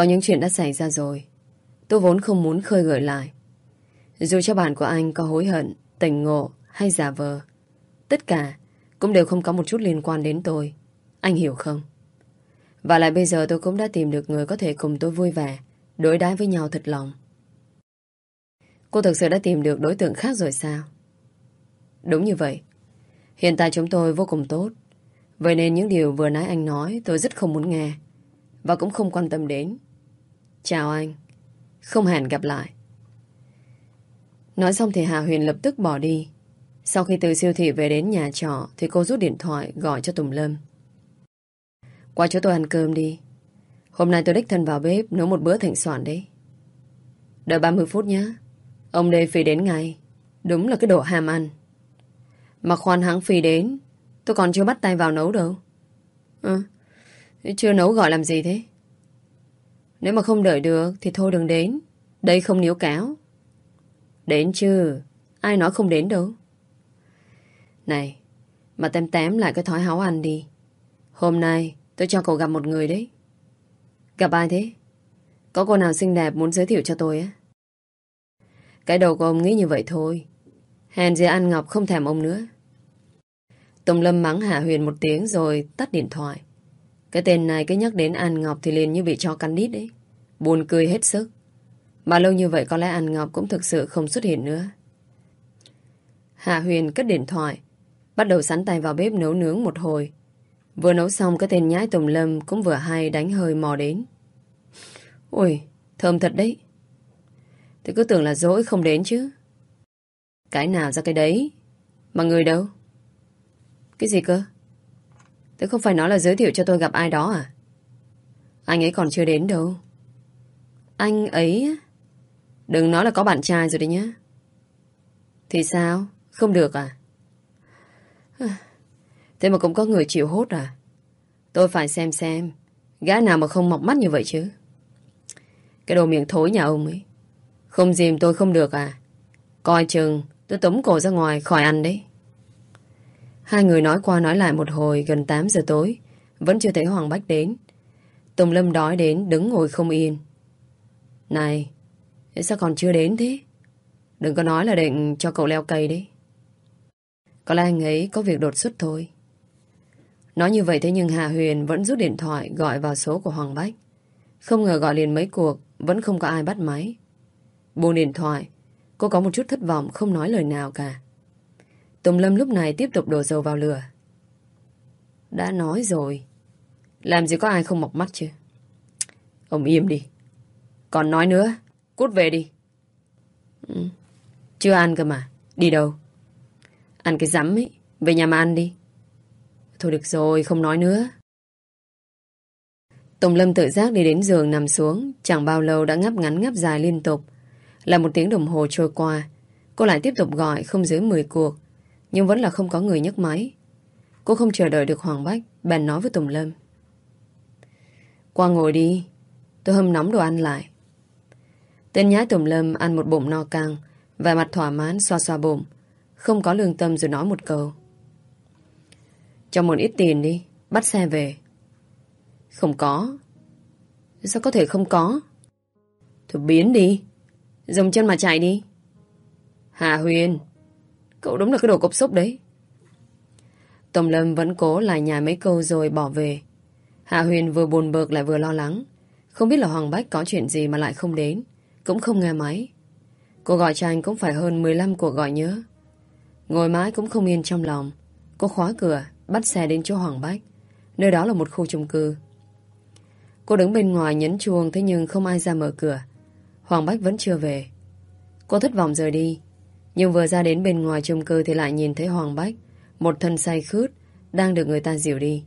Có những chuyện đã xảy ra rồi. Tôi vốn không muốn khơi gợi lại. Dù cho bạn của anh có hối hận, tỉnh ngộ hay giả vờ, tất cả cũng đều không có một chút liên quan đến tôi. Anh hiểu không? Và lại bây giờ tôi cũng đã tìm được người có thể cùng tôi vui vẻ, đối đãi với nhau thật lòng. Cô thực sự đã tìm được đối tượng khác rồi sao? Đúng như vậy. Hiện tại chúng tôi vô cùng tốt. Vậy nên những điều vừa nãy anh nói tôi rất không muốn nghe. Và cũng không quan tâm đến. Chào anh. Không hẹn gặp lại. Nói xong thì Hà Huyền lập tức bỏ đi. Sau khi từ siêu thị về đến nhà trọ thì cô rút điện thoại gọi cho Tùng Lâm. Qua chỗ tôi ăn cơm đi. Hôm nay tôi đích thân vào bếp nấu một bữa thịnh soạn đấy. Đợi 30 phút nhé. Ông đây phi đến ngay. Đúng là cái độ ham ăn. Mà khoan hãng phi đến, Tôi còn chưa bắt tay vào nấu đâu Ừ Chưa nấu gọi làm gì thế nếu mà không đợi được Thì thôi đừng đến. Đây không níu cáo Đến chứ? Ai nói không đến đâu? Này, Mà tem tém lại cái thói háo ăn đi. Hôm nay tôi cho cậu gặp một người đấy. Gặp ai thế? Có cô nào xinh đẹp muốn giới thiệu cho tôi á? Cái đầu của ông nghĩ như vậy thôi. Hèn gì ăn Ngọc không thèm ông nữa. Tùng Lâm mắng Hạ Huyền một tiếng rồi tắt điện thoại. Cái tên này cứ nhắc đến An Ngọc thì liền như bị cho căn đít đấy. Buồn cười hết sức. Mà lâu như vậy có lẽ An Ngọc cũng thực sự không xuất hiện nữa. Hạ Huyền cất điện thoại. Bắt đầu sắn tay vào bếp nấu nướng một hồi. Vừa nấu xong cái tên nhái Tùng Lâm cũng vừa hay đánh hơi mò đến. Ui, thơm thật đấy. tôi cứ tưởng là dỗi không đến chứ. Cái nào ra cái đấy? Mà người đâu? Cái gì cơ? Thế không phải nói là giới thiệu cho tôi gặp ai đó à? Anh ấy còn chưa đến đâu. Anh ấy... Đừng nói là có bạn trai rồi đấy nhá. Thì sao? Không được à? Thế mà cũng có người chịu hốt à? Tôi phải xem xem. Gái nào mà không mọc mắt như vậy chứ? Cái đồ miệng thối nhà ông ấy. Không dìm tôi không được à? Coi chừng, tôi tống cổ ra ngoài khỏi ăn đấy. Hai người nói qua nói lại một hồi gần 8 giờ tối. Vẫn chưa thấy Hoàng Bách đến. Tùng Lâm đói đến đứng ngồi không yên. Này, sao còn chưa đến thế? Đừng có nói là định cho cậu leo cây đấy. Có lẽ anh ấy có việc đột xuất thôi. Nói như vậy thế nhưng Hà Huyền vẫn rút điện thoại gọi vào số của Hoàng Bách. Không ngờ gọi liền mấy cuộc, vẫn không có ai bắt máy. Buông điện thoại, cô có một chút thất vọng không nói lời nào cả. Tùng Lâm lúc này tiếp tục đổ dầu vào lửa. Đã nói rồi. Làm gì có ai không mọc mắt chứ? Ông im đi. Còn nói nữa, cút về đi. Ừ. Chưa ăn cơ mà. Đi đâu? Ăn cái rắm ấy. Về nhà mà ăn đi. Thôi được rồi, không nói nữa. Tùng Lâm tự giác đi đến giường nằm xuống. Chẳng bao lâu đã ngắp ngắn ngắp dài liên tục. Là một tiếng đồng hồ trôi qua. Cô lại tiếp tục gọi không dưới 10 cuộc. Nhưng vẫn là không có người nhấc máy. Cô không chờ đợi được Hoàng Bách, Bèn nói với Tùng Lâm. Qua ngồi đi, Tôi hâm nóng đồ ăn lại. Tên nhái Tùng Lâm ăn một bụng no căng Và mặt thỏa mãn xoa xoa bụng, Không có lương tâm rồi nói một câu. Cho một ít tiền đi, Bắt xe về. Không có. Sao có thể không có? Thôi biến đi, Dùng chân mà chạy đi. Hà Huyền Cậu đúng là cái đồ cục xúc đấy. Tổng Lâm vẫn cố lại nhà mấy câu rồi bỏ về. Hạ Huyền vừa buồn bực lại vừa lo lắng. Không biết là Hoàng Bách có chuyện gì mà lại không đến. Cũng không nghe máy. Cô gọi cho anh cũng phải hơn 15 cuộc gọi nhớ. Ngồi mãi cũng không yên trong lòng. Cô khóa cửa, bắt xe đến chỗ Hoàng Bách. Nơi đó là một khu chung cư. Cô đứng bên ngoài nhấn chuông thế nhưng không ai ra mở cửa. Hoàng Bách vẫn chưa về. Cô thất vọng rời đi. Nhưng vừa ra đến bên ngoài chung cư thì lại nhìn thấy Hoàng Bách, một thân say khướt, đang được người ta dìu đi.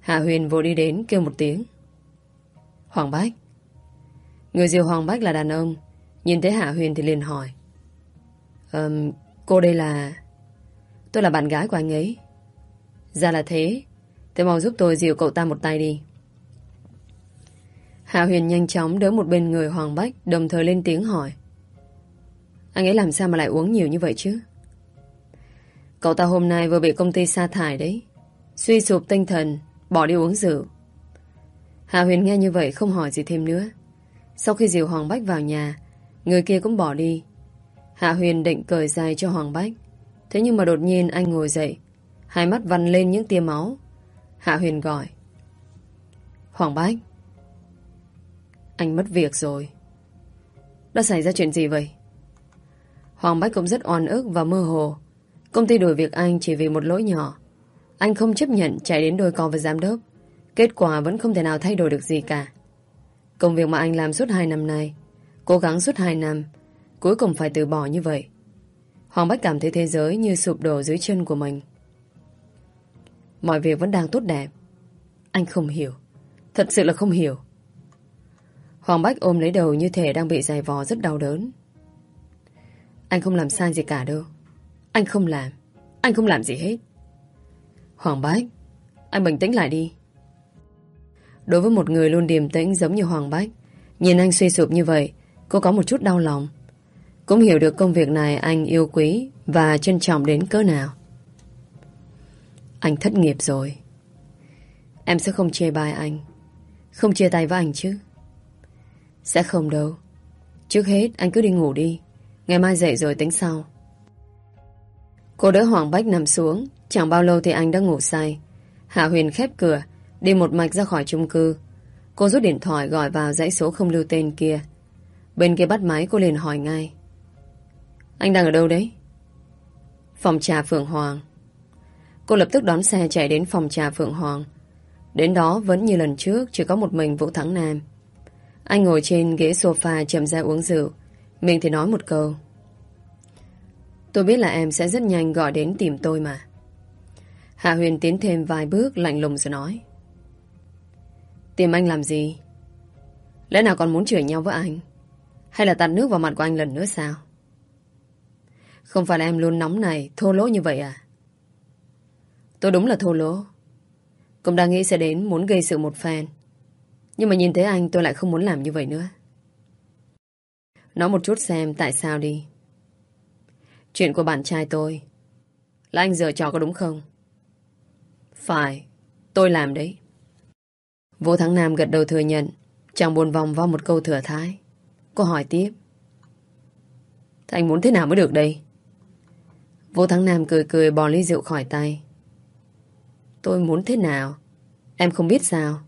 Hạ Huyền vô đi đến kêu một tiếng. Hoàng Bách. Người dìu Hoàng Bách là đàn ông, nhìn thấy Hạ Huyền thì liền hỏi. Um, cô đây là... Tôi là bạn gái của anh ấy. Ra là thế, thế mau giúp tôi dìu cậu ta một tay đi. Hạ Huyền nhanh chóng đỡ một bên người Hoàng Bách, đồng thời lên tiếng hỏi. Anh ấy làm sao mà lại uống nhiều như vậy chứ? Cậu ta hôm nay vừa bị công ty sa thải đấy. Suy sụp tinh thần, bỏ đi uống rượu. Hạ Huyền nghe như vậy không hỏi gì thêm nữa. Sau khi dìu Hoàng Bách vào nhà, người kia cũng bỏ đi. Hạ Huyền định cởi dài cho Hoàng Bách. Thế nhưng mà đột nhiên anh ngồi dậy, hai mắt vằn lên những tia máu. Hạ Huyền gọi. Hoàng Bách. Anh mất việc rồi. Đã xảy ra chuyện gì vậy? Hoàng Bách cũng rất oan ức và mơ hồ. Công ty đuổi việc anh chỉ vì một lỗi nhỏ. Anh không chấp nhận chạy đến đôi co với giám đốc. Kết quả vẫn không thể nào thay đổi được gì cả. Công việc mà anh làm suốt 2 năm nay, cố gắng suốt 2 năm, cuối cùng phải từ bỏ như vậy. Hoàng Bách cảm thấy thế giới như sụp đổ dưới chân của mình. Mọi việc vẫn đang tốt đẹp. Anh không hiểu. Thật sự là không hiểu. Hoàng Bách ôm lấy đầu như thể đang bị giày vò rất đau đớn. Anh không làm sai gì cả đâu. Anh không làm. Anh không làm gì hết. Hoàng Bách, anh bình tĩnh lại đi. Đối với một người luôn điềm tĩnh giống như Hoàng Bách, nhìn anh suy sụp như vậy, cô có một chút đau lòng. Cũng hiểu được công việc này anh yêu quý và trân trọng đến cỡ nào. Anh thất nghiệp rồi. Em sẽ không chê bai anh. Không chia tay với anh chứ. Sẽ không đâu. Trước hết anh cứ đi ngủ đi. Ngày mai dậy rồi tính sau. Cô đỡ Hoàng Bách nằm xuống. Chẳng bao lâu thì anh đã ngủ say. Hạ Huyền khép cửa, đi một mạch ra khỏi chung cư. Cô rút điện thoại gọi vào dãy số không lưu tên kia. Bên kia bắt máy cô liền hỏi ngay. Anh đang ở đâu đấy? Phòng trà Phượng Hoàng. Cô lập tức đón xe chạy đến phòng trà Phượng Hoàng. Đến đó vẫn như lần trước chỉ có một mình Vũ Thắng Nam. Anh ngồi trên ghế sofa chậm ra uống rượu. Mình thì nói một câu. Tôi biết là em sẽ rất nhanh gọi đến tìm tôi mà. Hạ Huyền tiến thêm vài bước lạnh lùng rồi nói. Tìm anh làm gì? Lẽ nào còn muốn chửi nhau với anh? Hay là tạt nước vào mặt của anh lần nữa sao? Không phải là em luôn nóng này, thô lỗ như vậy à? Tôi đúng là thô lỗ. Cũng đang nghĩ sẽ đến muốn gây sự một phen, Nhưng mà nhìn thấy anh tôi lại không muốn làm như vậy nữa. Nói một chút xem tại sao đi. Chuyện của bạn trai tôi là anh dở trò có đúng không? Phải, tôi làm đấy. Vô Thắng Nam gật đầu thừa nhận, chàng buồn vòng vào một câu thừa thái. Cô hỏi tiếp. Thế anh muốn thế nào mới được đây? Vô Thắng Nam cười cười bò ly rượu khỏi tay. Tôi muốn thế nào? Em không biết sao?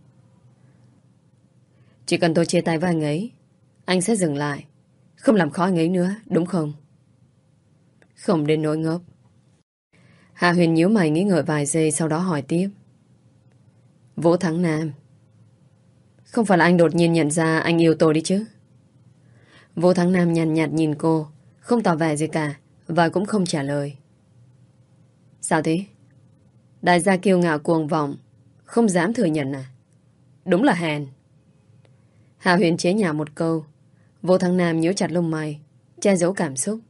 Chỉ cần tôi chia tay với anh ấy, anh sẽ dừng lại. Không làm khó anh ấy nữa, đúng không? Không đến nỗi ngốc. Hạ Huyền nhíu mày nghĩ ngợi vài giây sau đó hỏi tiếp. Vũ Thắng Nam. Không phải là anh đột nhiên nhận ra anh yêu tôi đi chứ? Vũ Thắng Nam nhàn nhạt, nhạt nhìn cô, không tỏ vẻ gì cả, và cũng không trả lời. Sao thế? Đại gia kiêu ngạo cuồng vọng, không dám thừa nhận à? Đúng là hèn. Hạ Huyền chế nhạo một câu, Vô Thắng Nam nhíu chặt lông mày, che giấu cảm xúc.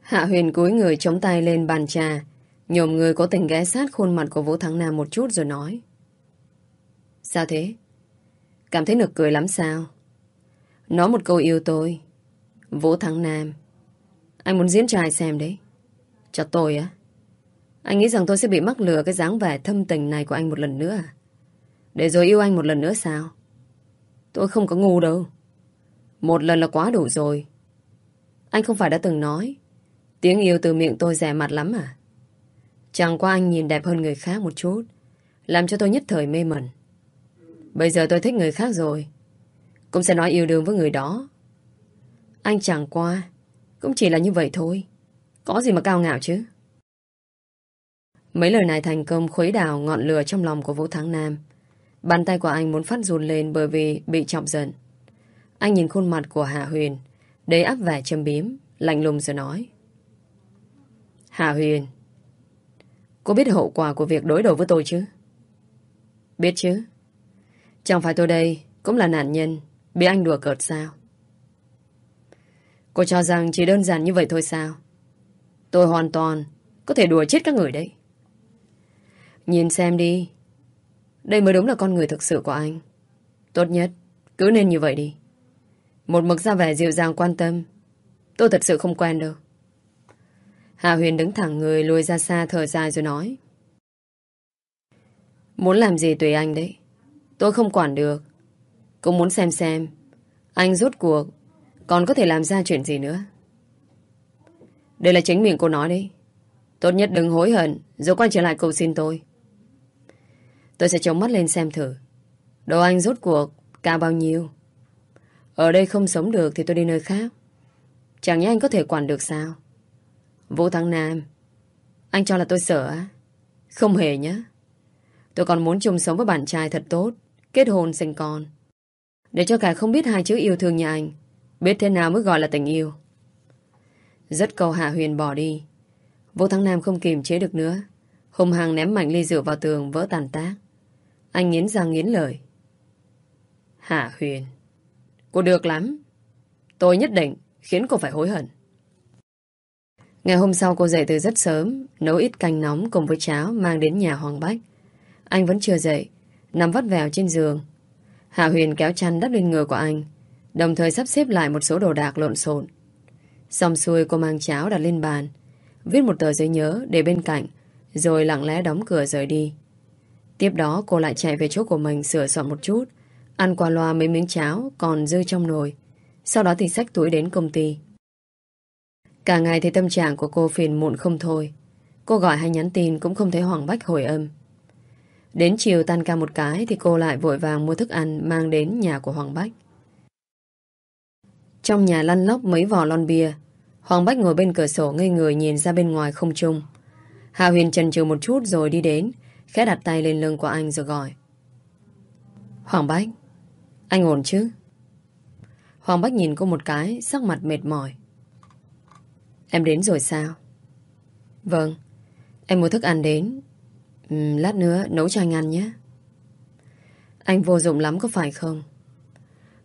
Hạ Huyền cúi người chống tay lên bàn trà, nhổm người có tình ghé sát khuôn mặt của Vũ Thắng Nam một chút rồi nói. Sao thế? Cảm thấy nực cười lắm sao? Nói một câu yêu tôi. Vũ Thắng Nam. Anh muốn diễn trai xem đấy. Cho tôi á. Anh nghĩ rằng tôi sẽ bị mắc lừa cái dáng vẻ thâm tình này của anh một lần nữa à? Để rồi yêu anh một lần nữa sao? Tôi không có ngu đâu. Một lần là quá đủ rồi. Anh không phải đã từng nói. Tiếng yêu từ miệng tôi rẻ mặt lắm à? Chẳng qua anh nhìn đẹp hơn người khác một chút, Làm cho tôi nhất thời mê mẩn. Bây giờ tôi thích người khác rồi. Cũng sẽ nói yêu đương với người đó. Anh chẳng qua, Cũng chỉ là như vậy thôi. Có gì mà cao ngạo chứ? Mấy lời này thành công khuấy đảo ngọn lửa trong lòng của Vũ Thắng Nam. Bàn tay của anh muốn phát run lên bởi vì bị chọc giận. Anh nhìn khuôn mặt của Hạ Huyền, Đầy áp vẻ châm biếm Lạnh lùng rồi nói. Hạ Huyền, Cô biết hậu quả của việc đối đầu với tôi chứ? Biết chứ. Chẳng phải tôi đây Cũng là nạn nhân Bị anh đùa cợt sao? Cô cho rằng chỉ đơn giản như vậy thôi sao? Tôi hoàn toàn Có thể đùa chết các người đấy. Nhìn xem đi. Đây mới đúng là con người thực sự của anh. Tốt nhất Cứ nên như vậy đi. Một mực ra vẻ dịu dàng quan tâm Tôi thật sự không quen đâu Hạ Huyền đứng thẳng người lùi ra xa thở dài rồi nói. Muốn làm gì tùy anh đấy. Tôi không quản được. Cũng muốn xem xem anh rốt cuộc còn có thể làm ra chuyện gì nữa. Đây là chính miệng cô nói đi. Tốt nhất đừng hối hận rồi quay trở lại cầu xin tôi. Tôi sẽ chống mắt lên xem thử. Đồ anh rốt cuộc, cao bao nhiêu? Ở đây không sống được thì tôi đi nơi khác. Chẳng nhẽ anh có thể quản được sao? Vũ Thắng Nam, Anh cho là tôi sợ á? Không hề nhá. Tôi còn muốn chung sống với bạn trai thật tốt, Kết hôn sinh con Để cho cả không biết hai chữ yêu thương nhà anh, Biết thế nào mới gọi là tình yêu Rất câu Hạ Huyền bỏ đi Vũ Thắng Nam không kìm chế được nữa Hùng hằng ném mạnh ly rượu vào tường Vỡ tàn tác Anh nghiến răng nghiến lời Hạ Huyền Cô được lắm. Tôi nhất định khiến cô phải hối hận. Ngày hôm sau cô dậy từ rất sớm, Nấu ít canh nóng cùng với cháo Mang đến nhà Hoàng Bách. Anh vẫn chưa dậy, Nằm vắt vẻo trên giường. Hạ Huyền kéo chăn đắp lên người của anh, Đồng thời sắp xếp lại một số đồ đạc lộn xộn. Xong xuôi cô mang cháo đặt lên bàn, Viết một tờ giấy nhớ để bên cạnh, Rồi lặng lẽ đóng cửa rời đi. Tiếp đó cô lại chạy về chỗ của mình Sửa soạn một chút. Ăn qua loa mấy miếng cháo còn dư trong nồi. Sau đó thì xách túi đến công ty. Cả ngày thì tâm trạng của cô phiền muộn không thôi. Cô gọi hay nhắn tin cũng không thấy Hoàng Bách hồi âm. Đến chiều tan ca một cái Thì cô lại vội vàng mua thức ăn Mang đến nhà của Hoàng Bách. Trong nhà lăn lóc mấy vò lon bia, Hoàng Bách ngồi bên cửa sổ ngây người nhìn ra bên ngoài không trung. Hà Huyền chần chừ một chút rồi đi đến, Khẽ đặt tay lên lưng của anh rồi gọi. Hoàng Bách anh ổn chứ? Hoàng Bách nhìn cô một cái Sắc mặt mệt mỏi. Em đến rồi sao? Vâng Em mua thức ăn đến. Uhm, Lát nữa nấu cho anh ăn nhé. Anh vô dụng lắm có phải không?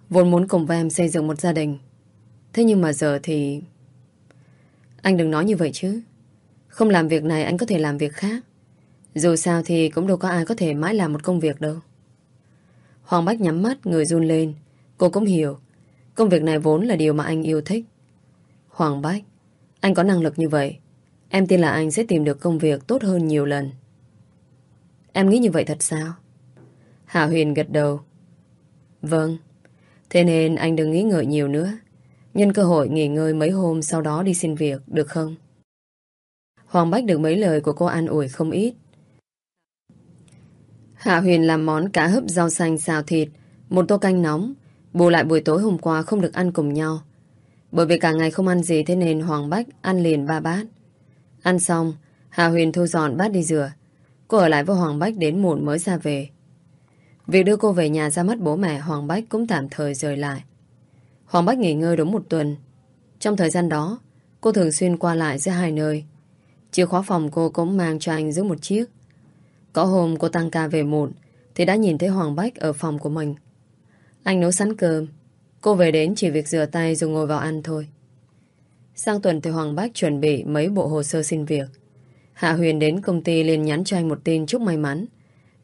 Vốn muốn cùng với em xây dựng một gia đình. Thế nhưng mà giờ thì Anh đừng nói như vậy chứ. Không làm việc này anh có thể làm việc khác. Dù sao thì cũng đâu có ai có thể mãi làm một công việc đâu. Hoàng Bách nhắm mắt Người run lên. Cô cũng hiểu. Công việc này vốn là điều mà anh yêu thích. Hoàng Bách Anh có năng lực như vậy. Em tin là anh sẽ tìm được công việc tốt hơn nhiều lần. Em nghĩ như vậy thật sao? Hạ Huyền gật đầu. Vâng. Thế nên anh đừng nghĩ ngợi nhiều nữa. Nhân cơ hội nghỉ ngơi mấy hôm Sau đó đi xin việc, được không? Hoàng Bách được mấy lời của cô an ủi không ít. Hạ Huyền làm món cá hấp rau xanh xào thịt, Một tô canh nóng, Bù lại buổi tối hôm qua không được ăn cùng nhau. Bởi vì cả ngày không ăn gì Thế nên Hoàng Bách ăn liền ba bát. Ăn xong Hà Huyền thu dọn bát đi rửa. Cô ở lại với Hoàng Bách đến muộn mới ra về. Việc đưa cô về nhà ra mắt bố mẹ Hoàng Bách cũng tạm thời rời lại. Hoàng Bách nghỉ ngơi đúng một tuần. Trong thời gian đó, Cô thường xuyên qua lại giữa hai nơi. Chìa khóa phòng cô cũng mang cho anh giữ một chiếc. Có hôm cô tăng ca về muộn, Thì đã nhìn thấy Hoàng Bách ở phòng của mình. Anh nấu sẵn cơm. Cô về đến chỉ việc rửa tay rồi ngồi vào ăn thôi. Sang tuần thì Hoàng Bách chuẩn bị mấy bộ hồ sơ xin việc. Hạ Huyền đến công ty liền nhắn cho anh một tin chúc may mắn,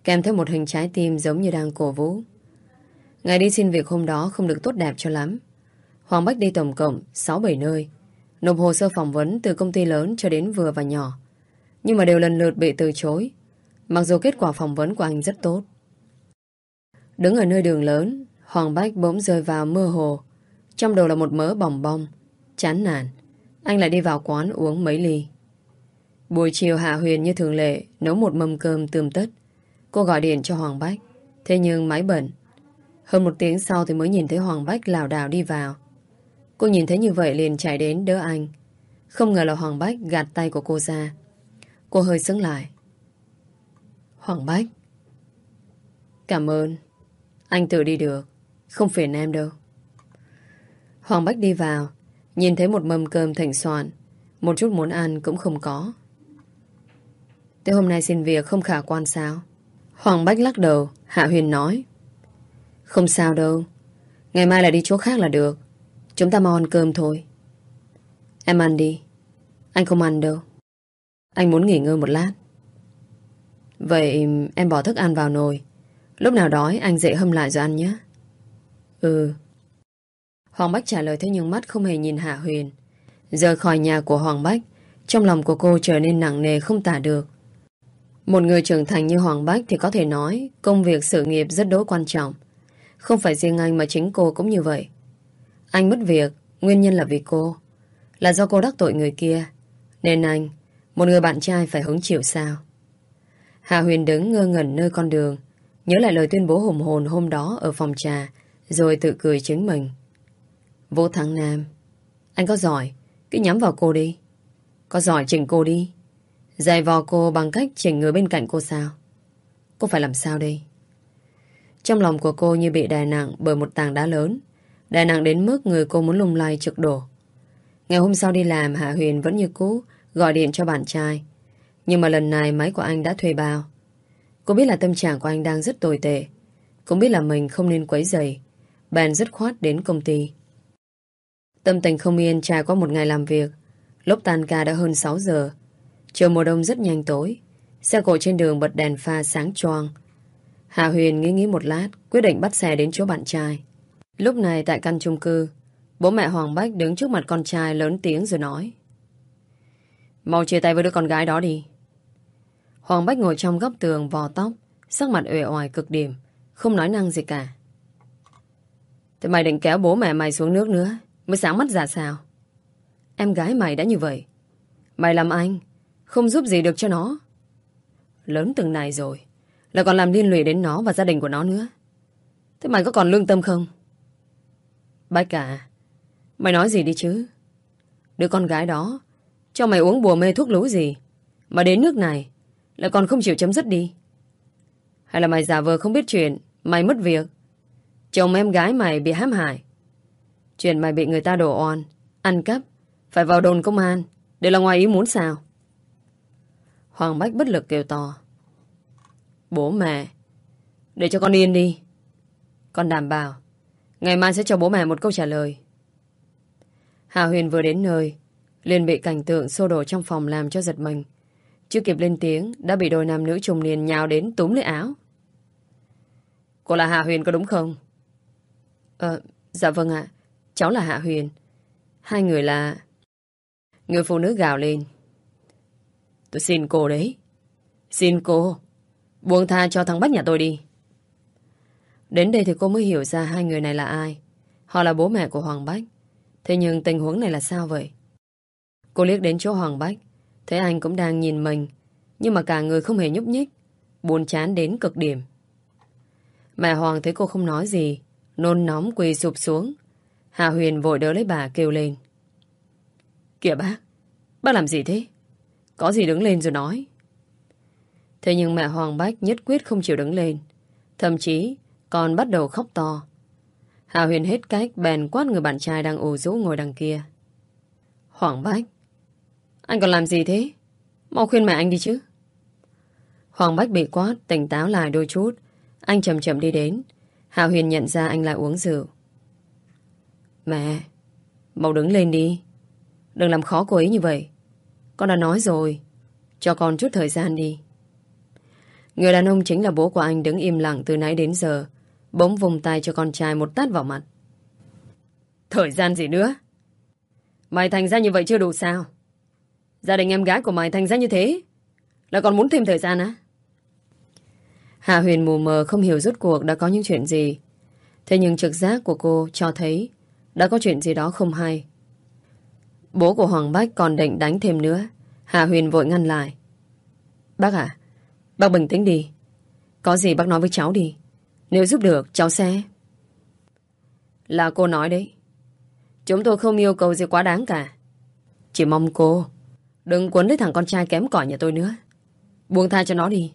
Kèm theo một hình trái tim giống như đang cổ vũ. Ngày đi xin việc hôm đó không được tốt đẹp cho lắm. Hoàng Bách đi tổng cộng 6-7 nơi, Nộp hồ sơ phỏng vấn từ công ty lớn cho đến vừa và nhỏ. Nhưng mà đều lần lượt bị từ chối. Mặc dù kết quả phỏng vấn của anh rất tốt. Đứng ở nơi đường lớn, Hoàng Bách bỗng rơi vào mơ hồ. Trong đầu là một mớ bỏng bong, Chán nản. Anh lại đi vào quán uống mấy ly. Buổi chiều Hạ Huyền như thường lệ Nấu một mâm cơm tươm tất. Cô gọi điện cho Hoàng Bách, Thế nhưng máy bẩn. Hơn một tiếng sau thì mới nhìn thấy Hoàng Bách lảo đảo đi vào. Cô nhìn thấy như vậy liền chạy đến đỡ anh. Không ngờ là Hoàng Bách gạt tay của cô ra. Cô hơi sững lại. Hoàng Bách. Cảm ơn. Anh tự đi được, Không phiền em đâu. Hoàng Bách đi vào, Nhìn thấy một mâm cơm thành soạn, Một chút muốn ăn cũng không có. Thế hôm nay xin việc không khả quan sao? Hoàng Bách lắc đầu, Hạ Huyền nói. Không sao đâu, Ngày mai là đi chỗ khác là được. Chúng ta mau ăn cơm thôi. Em ăn đi, Anh không ăn đâu. Anh muốn nghỉ ngơi một lát. Vậy em bỏ thức ăn vào nồi Lúc nào đói anh dậy hâm lại rồi ăn nhé Ừ Hoàng Bách trả lời thế nhưng mắt không hề nhìn Hạ Huyền Rời khỏi nhà của Hoàng Bách Trong lòng của cô trở nên nặng nề không tả được Một người trưởng thành như Hoàng Bách thì có thể nói công việc sự nghiệp rất đối quan trọng. Không phải riêng anh mà chính cô cũng như vậy. Anh mất việc, nguyên nhân là vì cô. Là do cô đắc tội người kia. Nên anh, một người bạn trai phải hứng chịu sao? Hà Huyền đứng ngơ ngẩn nơi con đường, nhớ lại lời tuyên bố hùng hồn hôm đó ở phòng trà, rồi tự cười chứng mình. Vô Thắng Nam, anh có giỏi, cứ nhắm vào cô đi. Có giỏi chỉnh cô đi. Dạy vò cô bằng cách chỉnh người bên cạnh cô sao? Cô phải làm sao đây? Trong lòng của cô như bị đè nặng bởi một tảng đá lớn. Đè nặng đến mức người cô muốn lung lay trực đổ. Ngày hôm sau đi làm, Hạ Huyền vẫn như cũ gọi điện cho bạn trai. Nhưng mà lần này máy của anh đã thuê bao. Cô biết là tâm trạng của anh đang rất tồi tệ. Cũng biết là mình không nên quấy rầy. Bèn dứt khoát đến công ty. Tâm tình không yên trải qua một ngày làm việc. Lúc tan ca đã hơn 6 giờ. Trời mùa đông rất nhanh tối. Xe cộ trên đường bật đèn pha sáng choang. Hà Huyền nghĩ nghĩ một lát, quyết định bắt xe đến chỗ bạn trai. Lúc này tại căn chung cư, bố mẹ Hoàng Bách đứng trước mặt con trai lớn tiếng rồi nói. Mau chia tay với đứa con gái đó đi. Hoàng Bách ngồi trong góc tường vò tóc, sắc mặt uể oải cực điểm, không nói năng gì cả. Thế mày định kéo bố mẹ mày xuống nước nữa, mới sáng mắt giả sao? Em gái mày đã như vậy. Mày làm anh, không giúp gì được cho nó. Lớn từng này rồi, là còn làm liên lụy đến nó và gia đình của nó nữa. Thế mày có còn lương tâm không? Bách cả, mày nói gì đi chứ? Đứa con gái đó, cho mày uống bùa mê thuốc lú gì, mà đến nước này, lại còn không chịu chấm dứt đi. Hay là mày giả vờ không biết chuyện, mày mất việc. Chồng em gái mày bị hãm hại. Chuyện mày bị người ta đổ oan, ăn cắp, phải vào đồn công an, đều là ngoài ý muốn sao? Hoàng Bách bất lực kêu to. Bố mẹ, để cho con yên đi. Con đảm bảo, ngày mai sẽ cho bố mẹ một câu trả lời. Hà Huyền vừa đến nơi, liền bị cảnh tượng xô đổ trong phòng làm cho giật mình. Chưa kịp lên tiếng, đã bị đôi nam nữ trùng niên nhào đến túm lấy áo. Cô là Hà Huyền có đúng không? Ờ, dạ vâng ạ. Cháu là Hạ Huyền. Hai người là... Người phụ nữ gào lên. Tôi xin cô đấy. Xin cô. Buông tha cho thằng Bách nhà tôi đi. Đến đây thì cô mới hiểu ra hai người này là ai. Họ là bố mẹ của Hoàng Bách. Thế nhưng tình huống này là sao vậy? Cô liếc đến chỗ Hoàng Bách thế anh cũng đang nhìn mình. Nhưng mà cả người không hề nhúc nhích. Buồn chán đến cực điểm. Mẹ Hoàng thấy cô không nói gì. Nôn nóng quỳ sụp xuống. Hà Huyền vội đỡ lấy bà kêu lên. Kìa bác, bác làm gì thế? Có gì đứng lên rồi nói. Thế nhưng mẹ Hoàng Bách nhất quyết không chịu đứng lên. Thậm chí còn bắt đầu khóc to. Hà Huyền hết cách bèn quát người bạn trai đang ủ rũ ngồi đằng kia. Hoàng Bách, anh còn làm gì thế? Mau khuyên mẹ anh đi chứ. Hoàng Bách bị quát, tỉnh táo lại đôi chút. Anh chậm chậm đi đến. Hà Huyền nhận ra anh lại uống rượu. Mẹ, mau đứng lên đi. Đừng làm khó cô ấy như vậy. Con đã nói rồi. Cho con chút thời gian đi. Người đàn ông chính là bố của anh đứng im lặng từ nãy đến giờ. Bỗng vùng tay cho con trai một tát vào mặt. Thời gian gì nữa? Mày thành ra như vậy chưa đủ sao? Gia đình em gái của mày thành ra như thế. Là còn muốn thêm thời gian á? Hạ Huyền mù mờ không hiểu rốt cuộc đã có những chuyện gì. Thế nhưng trực giác của cô cho thấy Đã có chuyện gì đó không hay. Bố của Hoàng Bách còn định đánh thêm nữa. Hạ Huyền vội ngăn lại. Bác à Bác bình tĩnh đi. Có gì bác nói với cháu đi. Nếu giúp được, cháu sẽ Là cô nói đấy. Chúng tôi không yêu cầu gì quá đáng cả. Chỉ mong cô Đừng quấn lấy thằng con trai kém cỏi nhà tôi nữa. Buông tha cho nó đi.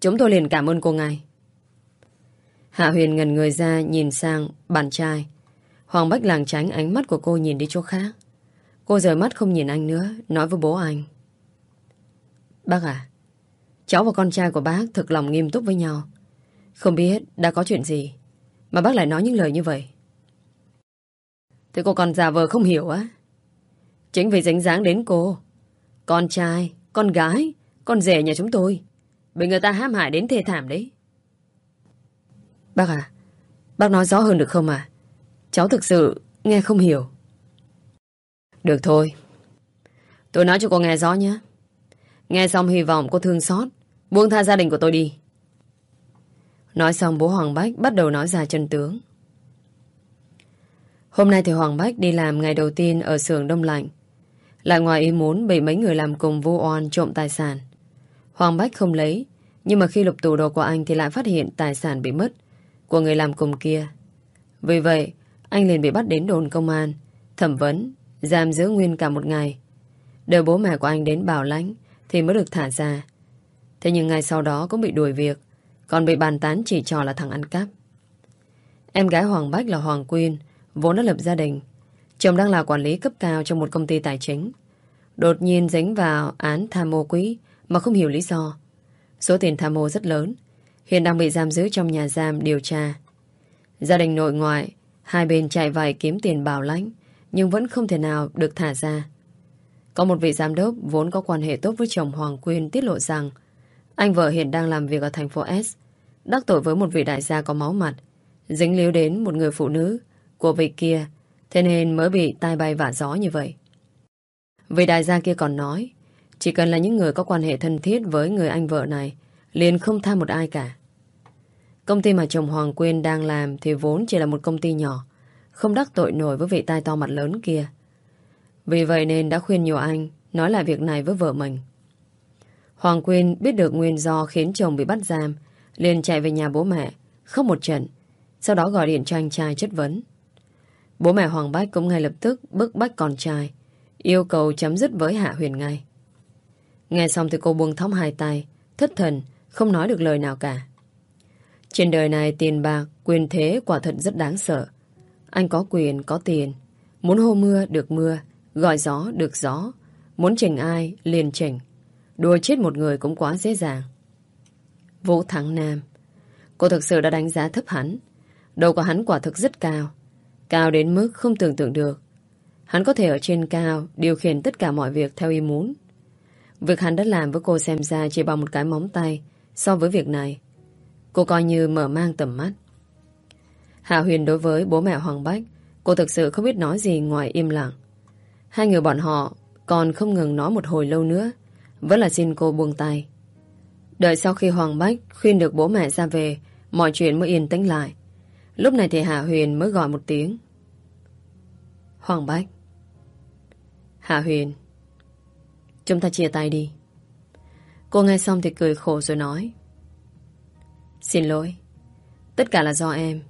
Chúng tôi liền cảm ơn cô ngài. Hạ Huyền ngần người ra, nhìn sang bạn trai. Hoàng Bách làng tránh ánh mắt của cô nhìn đi chỗ khác. Cô rời mắt không nhìn anh nữa, Nói với bố anh. Bác à Cháu và con trai của bác thực lòng nghiêm túc với nhau. Không biết đã có chuyện gì Mà bác lại nói những lời như vậy. Thế cô còn già vờ không hiểu á. Chính vì dính dáng đến cô con trai, con gái Con rể nhà chúng tôi Bị người ta hãm hại đến thê thảm đấy Bác à Bác nói rõ hơn được không à Cháu thực sự nghe không hiểu Được thôi Tôi nói cho cô nghe rõ nhé Nghe xong hy vọng cô thương xót Buông tha gia đình của tôi đi. Nói xong bố Hoàng Bách bắt đầu nói ra chân tướng. Hôm nay thì Hoàng Bách đi làm ngày đầu tiên ở xưởng đông lạnh. Lại ngoài ý muốn bị mấy người làm cùng vô oan trộm tài sản. Hoàng Bách không lấy, nhưng mà khi lục tủ đồ của anh thì lại phát hiện tài sản bị mất của người làm cùng kia. Vì vậy, anh liền bị bắt đến đồn công an, thẩm vấn, giam giữ nguyên cả một ngày. Đợi bố mẹ của anh đến bảo lãnh thì mới được thả ra. Thế nhưng ngày sau đó cũng bị đuổi việc, còn bị bàn tán chỉ trò là thằng ăn cắp. Em gái Hoàng Bách là Hoàng Quyên, vốn đã lập gia đình. Chồng đang là quản lý cấp cao trong một công ty tài chính. Đột nhiên dính vào án tham mô quỹ mà không hiểu lý do. Số tiền tham mô rất lớn, hiện đang bị giam giữ trong nhà giam điều tra. Gia đình nội ngoại, hai bên chạy vài kiếm tiền bảo lãnh, nhưng vẫn không thể nào được thả ra. Có một vị giám đốc vốn có quan hệ tốt với chồng Hoàng Quyên tiết lộ rằng anh vợ hiện đang làm việc ở thành phố S, đắc tội với một vị đại gia có máu mặt, dính líu đến một người phụ nữ của vị kia, thế nên mới bị tai bay vả gió như vậy. Vị đại gia kia còn nói, chỉ cần là những người có quan hệ thân thiết với người anh vợ này, liền không tha một ai cả. Công ty mà chồng Hoàng Quyên đang làm thì vốn chỉ là một công ty nhỏ, không đắc tội nổi với vị tai to mặt lớn kia. Vì vậy nên đã khuyên nhiều anh nói lại việc này với vợ mình. Hoàng Quyên biết được nguyên do khiến chồng bị bắt giam, liền chạy về nhà bố mẹ, khóc một trận, sau đó gọi điện cho anh trai chất vấn. Bố mẹ Hoàng Bách cũng ngay lập tức bức bách con trai, yêu cầu chấm dứt với Hạ Huyền ngay. Nghe xong thì cô buông thõng hai tay, thất thần, không nói được lời nào cả. Trên đời này tiền bạc, quyền thế quả thật rất đáng sợ. Anh có quyền, có tiền. Muốn hô mưa, được mưa. Gọi gió, được gió. Muốn chỉnh ai, liền chỉnh. Đùa chết một người cũng quá dễ dàng. Vũ Thắng Nam Cô thực sự đã đánh giá thấp hắn. Đầu của hắn quả thực rất cao. Cao đến mức không tưởng tượng được. Hắn có thể ở trên cao điều khiển tất cả mọi việc theo ý muốn. Việc hắn đã làm với cô xem ra chỉ bằng một cái móng tay so với việc này. Cô coi như mở mang tầm mắt. Hạ Huyền đối với bố mẹ Hoàng Bách, cô thực sự không biết nói gì ngoài im lặng. Hai người bọn họ còn không ngừng nói một hồi lâu nữa, vẫn là xin cô buông tay. Đợi sau khi Hoàng Bách khuyên được bố mẹ ra về, mọi chuyện mới yên tĩnh lại. Lúc này thì Hạ Huyền mới gọi một tiếng. Hoàng Bách Hạ Huyền Chúng ta chia tay đi. Cô nghe xong thì cười khổ rồi nói. Xin lỗi. Tất cả là do em.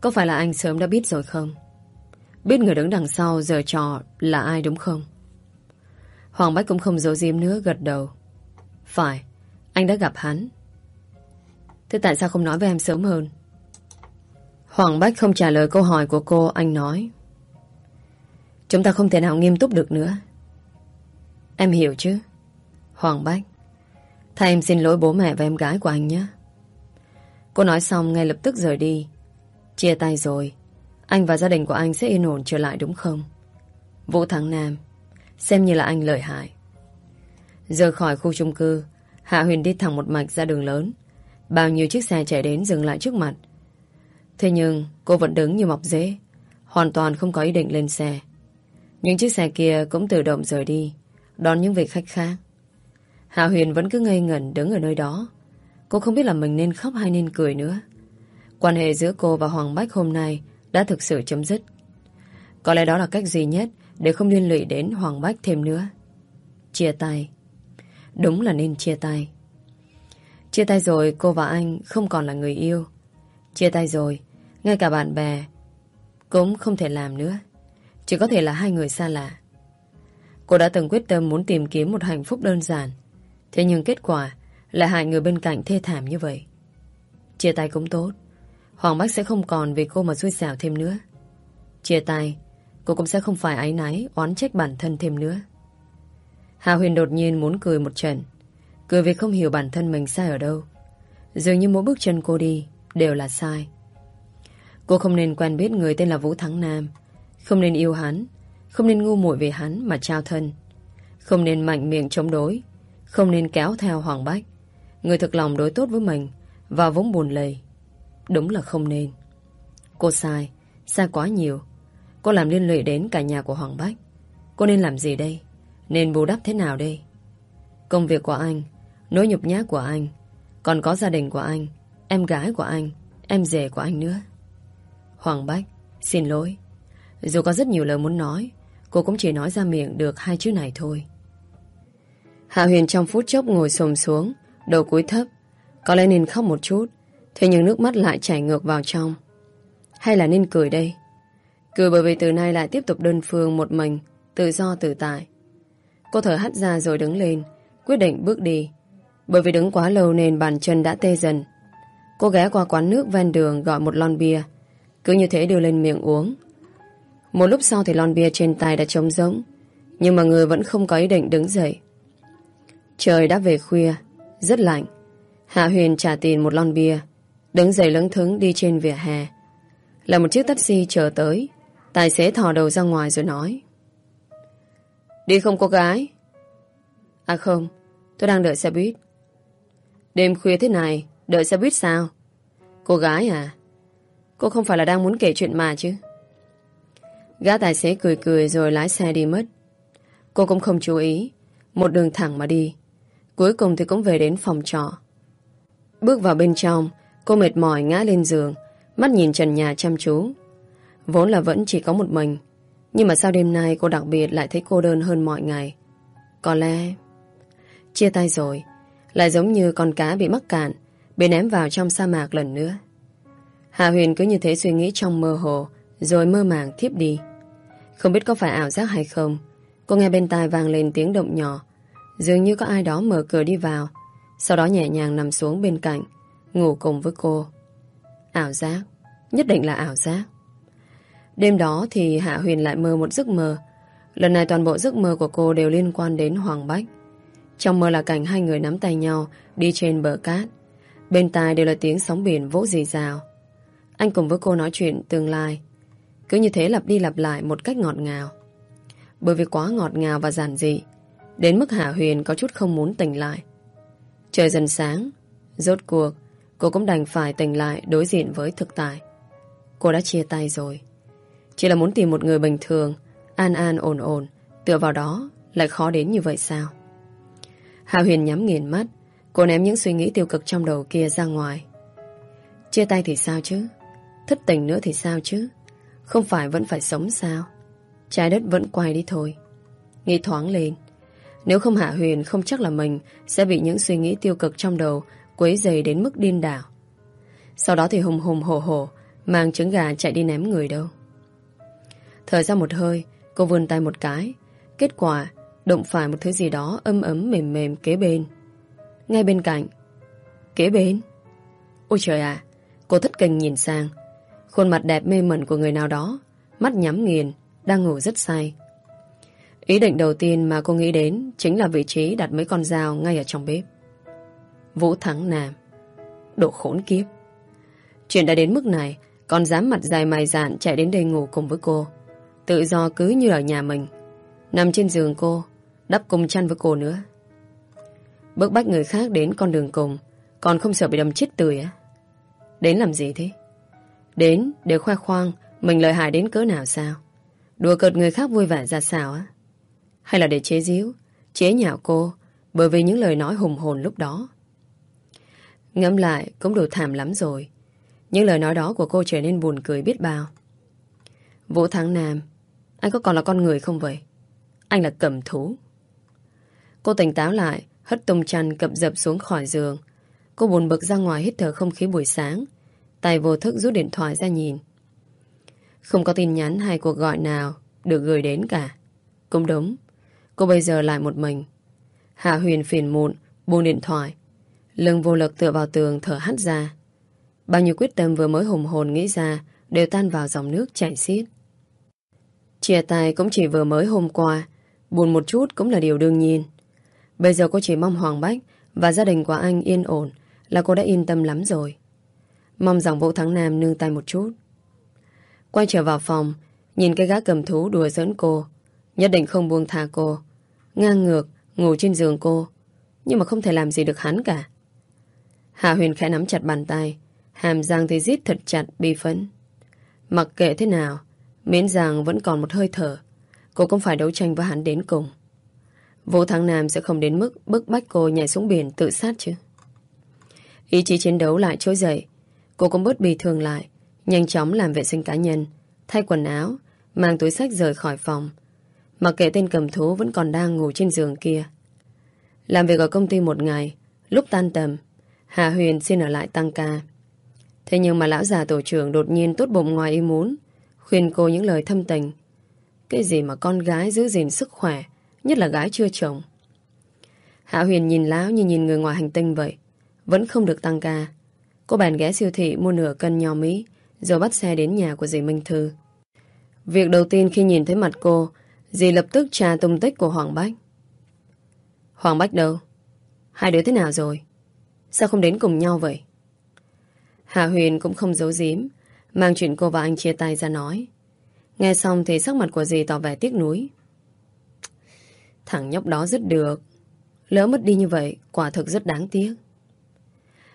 Có phải là anh sớm đã biết rồi không? Biết người đứng đằng sau giờ trò là ai đúng không? Hoàng Bách cũng không giấu diếm nữa gật đầu. Phải, anh đã gặp hắn. Thế tại sao không nói với em sớm hơn? Hoàng Bách không trả lời câu hỏi của cô, anh nói. Chúng ta không thể nào nghiêm túc được nữa. Em hiểu chứ? Hoàng Bách, thay em xin lỗi bố mẹ và em gái của anh nhé. Cô nói xong ngay lập tức rời đi. Chia tay rồi, anh và gia đình của anh sẽ yên ổn trở lại đúng không? Vũ Thắng Nam, xem như là anh lợi hại. Rời khỏi khu chung cư, Hạ Huyền đi thẳng một mạch ra đường lớn. Bao nhiêu chiếc xe chạy đến dừng lại trước mặt. Thế nhưng cô vẫn đứng như mọc dế hoàn toàn không có ý định lên xe. Những chiếc xe kia cũng tự động rời đi, đón những vị khách khác. Hạ Huyền vẫn cứ ngây ngẩn đứng ở nơi đó. Cô không biết là mình nên khóc hay nên cười nữa. Quan hệ giữa cô và Hoàng Bách hôm nay đã thực sự chấm dứt. Có lẽ đó là cách duy nhất để không liên lụy đến Hoàng Bách thêm nữa. Chia tay. Đúng là nên chia tay. Chia tay rồi cô và anh không còn là người yêu. Chia tay rồi, ngay cả bạn bè cũng không thể làm nữa. Chỉ có thể là hai người xa lạ. Cô đã từng quyết tâm muốn tìm kiếm một hạnh phúc đơn giản. Thế nhưng kết quả là hai người bên cạnh thê thảm như vậy. Chia tay cũng tốt. Hoàng Bách sẽ không còn vì cô mà xui xẻo thêm nữa. Chia tay, cô cũng sẽ không phải áy náy, oán trách bản thân thêm nữa. Hà Huyền đột nhiên muốn cười một trận. Cười vì không hiểu bản thân mình sai ở đâu. Dường như mỗi bước chân cô đi đều là sai. Cô không nên quen biết người tên là Vũ Thắng Nam. Không nên yêu hắn. Không nên ngu muội về hắn mà trao thân. Không nên mạnh miệng chống đối. Không nên kéo theo Hoàng Bách. Người thực lòng đối tốt với mình và vốn buồn lầy. Đúng là không nên. Cô sai. Sai quá nhiều. Cô làm liên lụy đến cả nhà của Hoàng Bách. Cô nên làm gì đây? Nên bù đắp thế nào đây? Công việc của anh, Nỗi nhục nhã của anh, Còn có gia đình của anh, Em gái của anh, Em rể của anh nữa Hoàng Bách, Xin lỗi dù có rất nhiều lời muốn nói, Cô cũng chỉ nói ra miệng được hai chữ này thôi. Hạ Huyền trong phút chốc ngồi xồm xuống, Đầu cúi thấp. Có lẽ nên khóc một chút, Thế nhưng nước mắt lại chảy ngược vào trong. Hay là nên cười đây? Cười bởi vì từ nay lại tiếp tục đơn phương một mình, Tự do tự tại. Cô thở hắt ra rồi đứng lên, Quyết định bước đi. Bởi vì đứng quá lâu nên bàn chân đã tê dần. Cô ghé qua quán nước ven đường Gọi một lon bia. Cứ như thế đưa lên miệng uống. Một lúc sau thì lon bia trên tay đã trống rỗng, Nhưng mà người vẫn không có ý định đứng dậy. Trời đã về khuya, Rất lạnh. Hạ Huyền trả tiền một lon bia, Đứng dậy lững thững đi trên vỉa hè. Là một chiếc taxi chờ tới, Tài xế thò đầu ra ngoài rồi nói. Đi không cô gái? À không, Tôi đang đợi xe buýt. Đêm khuya thế này, Đợi xe buýt sao? Cô gái à? Cô không phải là đang muốn kể chuyện mà chứ. Gã tài xế cười cười rồi lái xe đi mất. Cô cũng không chú ý. Một đường thẳng mà đi. Cuối cùng thì cũng về đến phòng trọ. Bước vào bên trong, Cô mệt mỏi ngã lên giường, Mắt nhìn trần nhà chăm chú. Vốn là vẫn chỉ có một mình, Nhưng mà sau đêm nay cô đặc biệt lại thấy cô đơn hơn mọi ngày. Có lẽ Chia tay rồi, Lại giống như con cá bị mắc cạn, Bị ném vào trong sa mạc lần nữa. Hạ Huyền cứ như thế suy nghĩ trong mơ hồ, Rồi mơ màng thiếp đi. Không biết có phải ảo giác hay không, Cô nghe bên tai vang lên tiếng động nhỏ. Dường như có ai đó mở cửa đi vào, Sau đó nhẹ nhàng nằm xuống bên cạnh, Ngủ cùng với cô. Ảo giác? Nhất định là ảo giác. Đêm đó thì Hạ Huyền lại mơ một giấc mơ. Lần này toàn bộ giấc mơ của cô đều liên quan đến Hoàng Bách. Trong mơ là cảnh hai người nắm tay nhau, Đi trên bờ cát. Bên tai đều là tiếng sóng biển vỗ dì rào. Anh cùng với cô nói chuyện tương lai. Cứ như thế lặp đi lặp lại một cách ngọt ngào. Bởi vì quá ngọt ngào và giản dị, Đến mức Hạ Huyền có chút không muốn tỉnh lại. Trời dần sáng, Rốt cuộc, Cô cũng đành phải tỉnh lại đối diện với thực tại. Cô đã chia tay rồi. Chỉ là muốn tìm một người bình thường, An an ổn ổn, Tựa vào đó lại khó đến như vậy sao? Hạ Huyền nhắm nghiền mắt, Cô ném những suy nghĩ tiêu cực trong đầu kia ra ngoài. Chia tay thì sao chứ? Thất tình nữa thì sao chứ? Không phải vẫn phải sống sao? Trái đất vẫn quay đi thôi. Nghĩ thoáng lên. Nếu không Hạ Huyền, không chắc là mình Sẽ bị những suy nghĩ tiêu cực trong đầu Quấy dày đến mức điên đảo. Sau đó thì hùng hùng hổ hổ, Mang trứng gà chạy đi ném người đâu. Thời ra một hơi, Cô vươn tay một cái. Kết quả, Đụng phải một thứ gì đó ấm ấm mềm mềm kế bên. Ngay bên cạnh. Kế bên? Ôi trời à Cô thất kinh nhìn sang. Khuôn mặt đẹp mê mẩn của người nào đó, Mắt nhắm nghiền, Đang ngủ rất say. Ý định đầu tiên mà cô nghĩ đến Chính là vị trí đặt mấy con dao ngay ở trong bếp. Vũ Thắng Nam Độ khốn kiếp. Chuyện đã đến mức này Còn dám mặt dài mày dạn chạy đến đây ngủ cùng với cô. Tự do cứ như ở nhà mình. Nằm trên giường cô, Đắp cùng chăn với cô nữa. Bước bách người khác đến con đường cùng, Còn không sợ bị đâm chết tươi á. Đến làm gì thế? Đến, để khoe khoang, Mình lợi hại đến cỡ nào sao? Đùa cợt người khác vui vẻ ra sao á? Hay là để chế giễu, Chế nhạo cô, Bởi vì những lời nói hùng hồn lúc đó. Ngẫm lại, cũng đủ thảm lắm rồi. Những lời nói đó của cô trở nên buồn cười biết bao. Vũ Thắng Nam, Anh có còn là con người không vậy? Anh là cầm thú. Cô tỉnh táo lại, Hất tung chăn cập dập xuống khỏi giường. Cô buồn bực ra ngoài hít thở không khí buổi sáng. Tay vô thức rút điện thoại ra nhìn. Không có tin nhắn hay cuộc gọi nào Được gửi đến cả. Cũng đúng, Cô bây giờ lại một mình. Hạ Huyền phiền muộn, Buông điện thoại. Lưng vô lực tựa vào tường thở hắt ra. Bao nhiêu quyết tâm vừa mới hùng hồn nghĩ ra Đều tan vào dòng nước chảy xiết. Chia tay cũng chỉ vừa mới hôm qua, Buồn một chút cũng là điều đương nhiên. Bây giờ cô chỉ mong Hoàng Bách Và gia đình của anh yên ổn Là cô đã yên tâm lắm rồi. Mong rằng Vũ Thắng Nam nương tay một chút. Quay trở vào phòng, Nhìn cái gã cầm thú đùa giỡn cô. Nhất định không buông tha cô. Ngang ngược, Ngủ trên giường cô. Nhưng mà không thể làm gì được hắn cả. Hạ Huyền khẽ nắm chặt bàn tay. Hàm giang thì giết thật chặt, bi phấn Mặc kệ thế nào, Miễn rằng vẫn còn một hơi thở. Cô cũng phải đấu tranh với hắn đến cùng. Vũ Thắng Nam sẽ không đến mức bức bách cô nhảy xuống biển tự sát chứ. Ý chí chiến đấu lại trỗi dậy. Cô cũng bớt bị thương lại. Nhanh chóng làm vệ sinh cá nhân. Thay quần áo. Mang túi sách rời khỏi phòng. Mặc kệ tên cầm thú vẫn còn đang ngủ trên giường kia. Làm việc ở công ty một ngày. Lúc tan tầm. Hà Huyền xin ở lại tăng ca. Thế nhưng mà lão già tổ trưởng đột nhiên tốt bụng ngoài ý muốn. Khuyên cô những lời thâm tình. Cái gì mà con gái giữ gìn sức khỏe. Nhất là gái chưa chồng. Hạ Huyền nhìn lão như nhìn người ngoài hành tinh vậy. Vẫn không được tăng ca Cô bạn ghé siêu thị mua nửa cân nho Mỹ, Rồi bắt xe đến nhà của dì Minh Thư Việc đầu tiên khi nhìn thấy mặt cô, Dì lập tức tra tung tích của Hoàng Bách Hoàng Bách đâu? Hai đứa thế nào rồi? Sao không đến cùng nhau vậy? Hà Huyền cũng không giấu giếm, Mang chuyện cô và anh chia tay ra nói Nghe xong thì sắc mặt của dì tỏ vẻ tiếc nuối Thằng nhóc đó rất được Lỡ mất đi như vậy, Quả thực rất đáng tiếc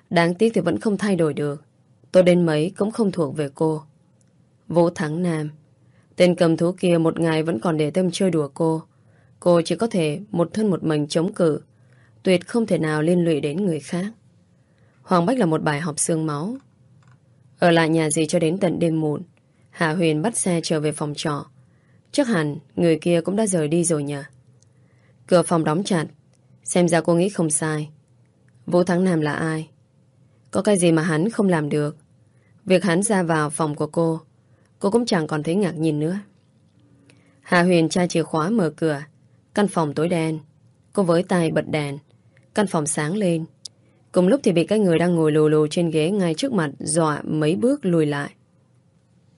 Đáng tiếc thì vẫn không thay đổi được. Tôi đến mấy cũng không thuộc về cô. Vũ Thắng Nam. Tên cầm thú kia một ngày vẫn còn để tâm chơi đùa cô. Cô chỉ có thể một thân một mình chống cự. Tuyệt không thể nào liên lụy đến người khác. Hoàng Bách là một bài học xương máu. Ở lại nhà gì cho đến tận đêm muộn, Hạ Huyền bắt xe trở về phòng trọ. Chắc hẳn người kia cũng đã rời đi rồi nhỉ? Cửa phòng đóng chặt, Xem ra cô nghĩ không sai. Vũ Thắng Nam là ai? Có cái gì mà hắn không làm được Việc hắn ra vào phòng của cô Cô cũng chẳng còn thấy ngạc nhìn nữa Hà Huyền tra chìa khóa mở cửa, Căn phòng tối đen Cô với tay bật đèn, Căn phòng sáng lên Cùng lúc thì bị cái người đang ngồi lù lù trên ghế ngay trước mặt dọa mấy bước lùi lại.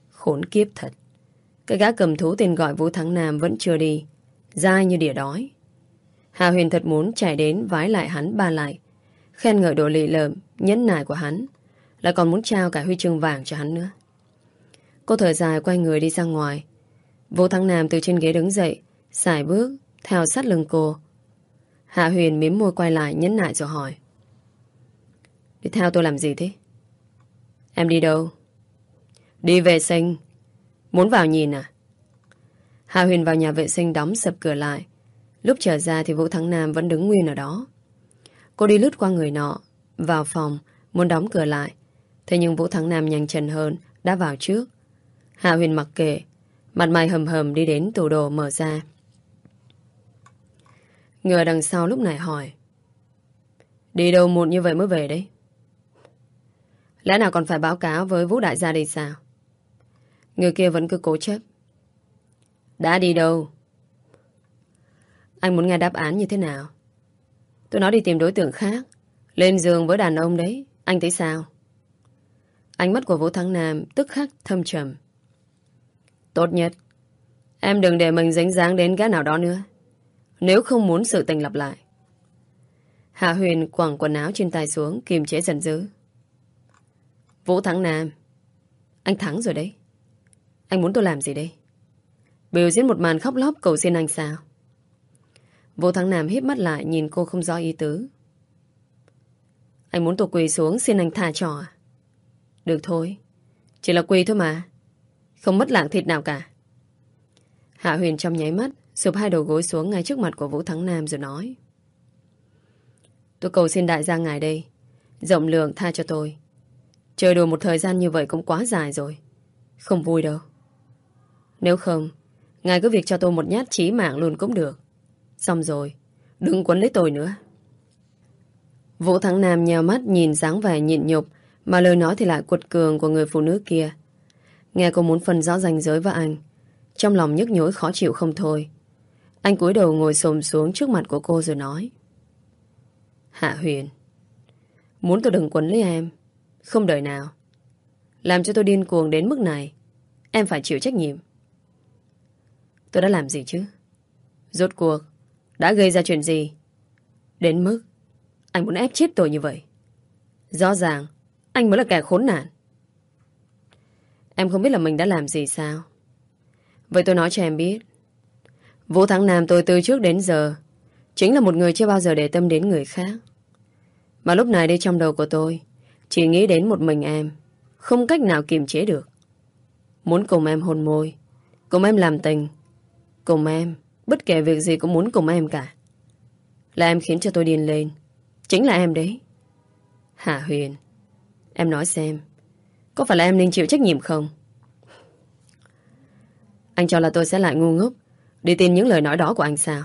Khốn kiếp thật. Cái gã cầm thú tên gọi Vũ Thắng Nam vẫn chưa đi. Dai như đỉa đói. Hà Huyền thật muốn chạy đến vái lại hắn ba lại. Khen ngợi độ lì lợm, nhẫn nại của hắn. Lại còn muốn trao cả huy chương vàng cho hắn nữa. Cô thở dài quay người đi ra ngoài. Vũ Thắng Nam từ trên ghế đứng dậy, xài bước, theo sát lưng cô. Hạ Huyền miếm môi quay lại nhẫn nại rồi hỏi. Đi theo tôi làm gì thế? Em đi đâu? Đi vệ sinh. Muốn vào nhìn à? Hạ Huyền vào nhà vệ sinh đóng sập cửa lại. Lúc trở ra thì Vũ Thắng Nam vẫn đứng nguyên ở đó. Cô đi lướt qua người nọ, vào phòng, muốn đóng cửa lại. Thế nhưng Vũ Thắng Nam nhanh chân hơn, đã vào trước. Hạ Huyền mặc kệ, mặt mày hầm hầm đi đến tủ đồ mở ra. Người đằng sau lúc này hỏi. Đi đâu muộn như vậy mới về đấy? Lẽ nào còn phải báo cáo với Vũ Đại gia đi sao? Người kia vẫn cứ cố chấp. Đã đi đâu? Anh muốn nghe đáp án như thế nào? Tôi nói đi tìm đối tượng khác. Lên giường với đàn ông đấy. Anh thấy sao? Ánh mắt của Vũ Thắng Nam tức khắc thâm trầm. Tốt nhất, Em đừng để mình dính dáng đến gã nào đó nữa. Nếu không muốn sự tình lặp lại. Hạ Huyền quẳng quần áo trên tay xuống, Kiềm chế giận dữ. Vũ Thắng Nam, Anh thắng rồi đấy. Anh muốn tôi làm gì đây? Biểu diễn một màn khóc lóc cầu xin anh sao? Vô Thắng Nam hít mắt lại nhìn cô không rõ ý tứ. Anh muốn tôi quỳ xuống xin anh tha cho à? Được thôi. Chỉ là quỳ thôi mà. Không mất lạng thịt nào cả. Hạ Huyền trong nháy mắt sụp hai đầu gối xuống ngay trước mặt của Vũ Thắng Nam rồi nói. Tôi cầu xin đại gia ngài đây. Rộng lượng tha cho tôi. Chơi đùa một thời gian như vậy cũng quá dài rồi. Không vui đâu. Nếu không, ngài cứ việc cho tôi một nhát chí mạng luôn cũng được. Xong rồi, đừng quấn lấy tôi nữa. Vũ Thắng Nam nheo mắt nhìn dáng vẻ nhịn nhục mà lời nói thì lại cuột cường của người phụ nữ kia. Nghe cô muốn phân rõ ranh giới với anh. Trong lòng nhức nhối khó chịu không thôi. Anh cúi đầu ngồi xồm xuống trước mặt của cô rồi nói. Hạ Huyền, muốn tôi đừng quấn lấy em. Không đời nào. Làm cho tôi điên cuồng đến mức này. Em phải chịu trách nhiệm. Tôi đã làm gì chứ? Rốt cuộc, đã gây ra chuyện gì? Đến mức anh muốn ép chết tôi như vậy. Rõ ràng, anh mới là kẻ khốn nạn. Em không biết là mình đã làm gì sao? Vậy tôi nói cho em biết. Vũ Thắng Nam tôi từ trước đến giờ chính là một người chưa bao giờ để tâm đến người khác. Mà lúc này đây trong đầu của tôi, chỉ nghĩ đến một mình em. Không cách nào kiềm chế được. Muốn cùng em hôn môi. Cùng em làm tình. Cùng em Bất kể việc gì cũng muốn cùng em cả. Là em khiến cho tôi điên lên. Chính là em đấy. Hạ Huyền, Em nói xem, Có phải là em nên chịu trách nhiệm không? Anh cho là tôi sẽ lại ngu ngốc, Đi tin những lời nói đó của anh sao?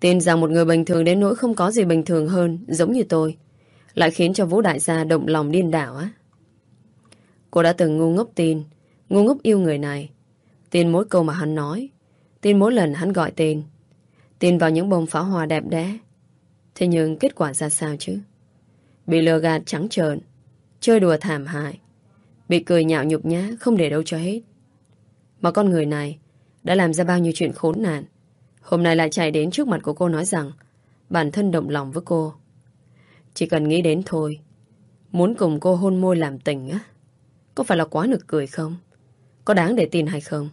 Tin rằng một người bình thường đến nỗi không có gì bình thường hơn, Giống như tôi, Lại khiến cho Vũ Đại gia động lòng điên đảo á. Cô đã từng ngu ngốc tin, Ngu ngốc yêu người này. Tin mỗi câu mà hắn nói Tin mỗi lần hắn gọi tên. Tin vào những bông pháo hoa đẹp đẽ. Thế nhưng kết quả ra sao chứ? Bị lừa gạt trắng trợn, Chơi đùa thảm hại, Bị cười nhạo nhục nhã Không để đâu cho hết. Mà con người này Đã làm ra bao nhiêu chuyện khốn nạn. Hôm nay lại chạy đến trước mặt của cô nói rằng Bản thân động lòng với cô. Chỉ cần nghĩ đến thôi, Muốn cùng cô hôn môi làm tình á, Có phải là quá nực cười không? Có đáng để tin hay không?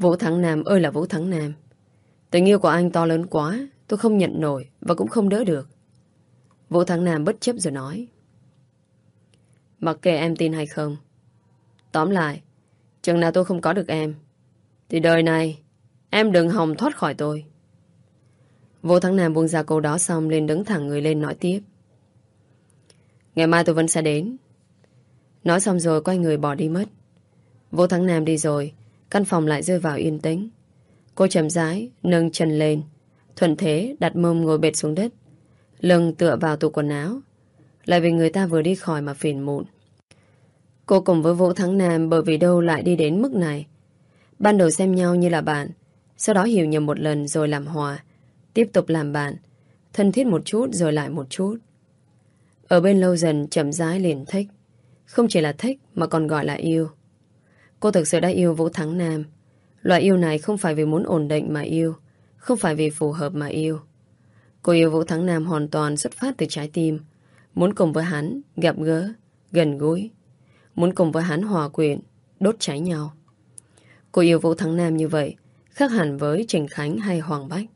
Vũ Thắng Nam ơi là Vũ Thắng Nam. Tình yêu của anh to lớn quá, Tôi không nhận nổi Và cũng không đỡ được. Vũ Thắng Nam bất chấp rồi nói. Mặc kệ em tin hay không, Tóm lại, Chừng nào tôi không có được em, Thì đời này Em đừng hòng thoát khỏi tôi. Vũ Thắng Nam buông ra câu đó xong lên đứng thẳng người lên nói tiếp. Ngày mai tôi vẫn sẽ đến. Nói xong rồi quay người bỏ đi mất. Vũ Thắng Nam đi rồi Căn phòng lại rơi vào yên tĩnh. Cô chậm rãi, nâng chân lên, Thuận thế đặt mông ngồi bệt xuống đất, Lưng tựa vào tủ quần áo, Lại vì người ta vừa đi khỏi mà phiền muộn. Cô cùng với Vũ Thắng Nam Bởi vì đâu lại đi đến mức này? Ban đầu xem nhau như là bạn, Sau đó hiểu nhầm một lần rồi làm hòa, Tiếp tục làm bạn, Thân thiết một chút rồi lại một chút. Ở bên lâu dần chậm rãi liền thích, Không chỉ là thích Mà còn gọi là yêu. Cô thực sự đã yêu Vũ Thắng Nam. Loại yêu này không phải vì muốn ổn định mà yêu Không phải vì phù hợp mà yêu. Cô yêu Vũ Thắng Nam hoàn toàn xuất phát từ trái tim. Muốn cùng với hắn Gặp gỡ, gần gũi. Muốn cùng với hắn hòa quyện Đốt cháy nhau. Cô yêu Vũ Thắng Nam như vậy Khác hẳn với Trình Khánh hay Hoàng Bách.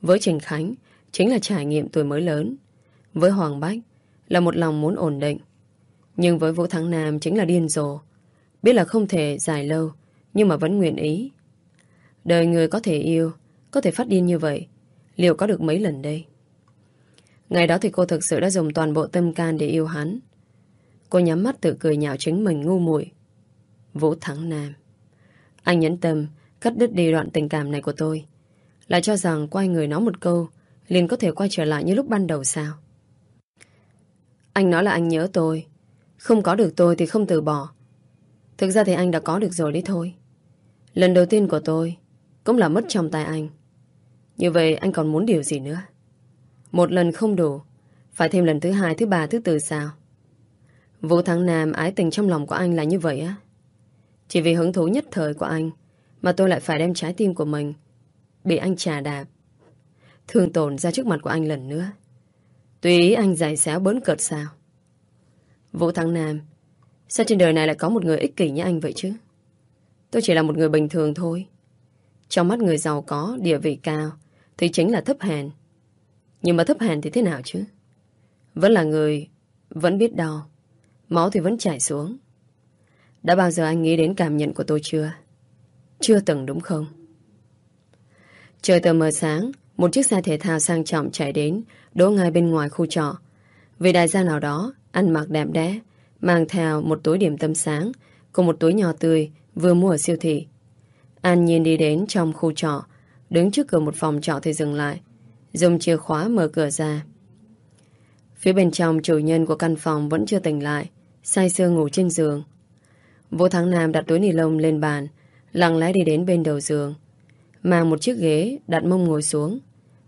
Với Trình Khánh Chính là trải nghiệm tuổi mới lớn. Với Hoàng Bách Là một lòng muốn ổn định. Nhưng với Vũ Thắng Nam chính là điên rồ. Biết là không thể dài lâu, Nhưng mà vẫn nguyện ý. Đời người có thể yêu, Có thể phát điên như vậy, Liệu có được mấy lần đây? Ngày đó thì cô thực sự đã dùng toàn bộ tâm can để yêu hắn. Cô nhắm mắt tự cười nhạo chính mình ngu muội. Vũ Thắng Nam, Anh nhẫn tâm Cắt đứt đi đoạn tình cảm này của tôi, Lại cho rằng quay người nói một câu liền có thể quay trở lại như lúc ban đầu sao? Anh nói là anh nhớ tôi, Không có được tôi thì không từ bỏ Thực ra thì anh đã có được rồi đấy thôi. Lần đầu tiên của tôi Cũng là mất trong tay anh. Như vậy anh còn muốn điều gì nữa? Một lần không đủ Phải thêm lần thứ hai, thứ ba, thứ tư sao? Vũ Thắng Nam ái tình trong lòng của anh là như vậy á. Chỉ vì hứng thú nhất thời của anh Mà tôi lại phải đem trái tim của mình Bị anh trà đạp Thương tổn ra trước mặt của anh lần nữa. Tùy ý anh giải xéo bớn cợt sao? Vũ Thắng Nam Sao trên đời này lại có một người ích kỷ như anh vậy chứ? Tôi chỉ là một người bình thường thôi. Trong mắt người giàu có, địa vị cao, thì chính là thấp hèn. Nhưng mà thấp hèn thì thế nào chứ? Vẫn là người, vẫn biết đau. Máu thì vẫn chảy xuống. Đã bao giờ anh nghĩ đến cảm nhận của tôi chưa? Chưa từng đúng không? Trời tờ mờ sáng, một chiếc xe thể thao sang trọng chạy đến, đỗ ngay bên ngoài khu trọ. Vì đại gia nào đó, ăn mặc đẹp đẽ, mang theo một túi điểm tâm sáng cùng một túi nhỏ tươi vừa mua ở siêu thị. An Nhiên đi đến trong khu trọ, đứng trước cửa một phòng trọ thì dừng lại, dùng chìa khóa mở cửa ra. Phía bên trong chủ nhân của căn phòng vẫn chưa tỉnh lại, say sưa ngủ trên giường. Vô Thắng Nam đặt túi ni lông lên bàn, lặng lẽ đi đến bên đầu giường, mang một chiếc ghế đặt mông ngồi xuống,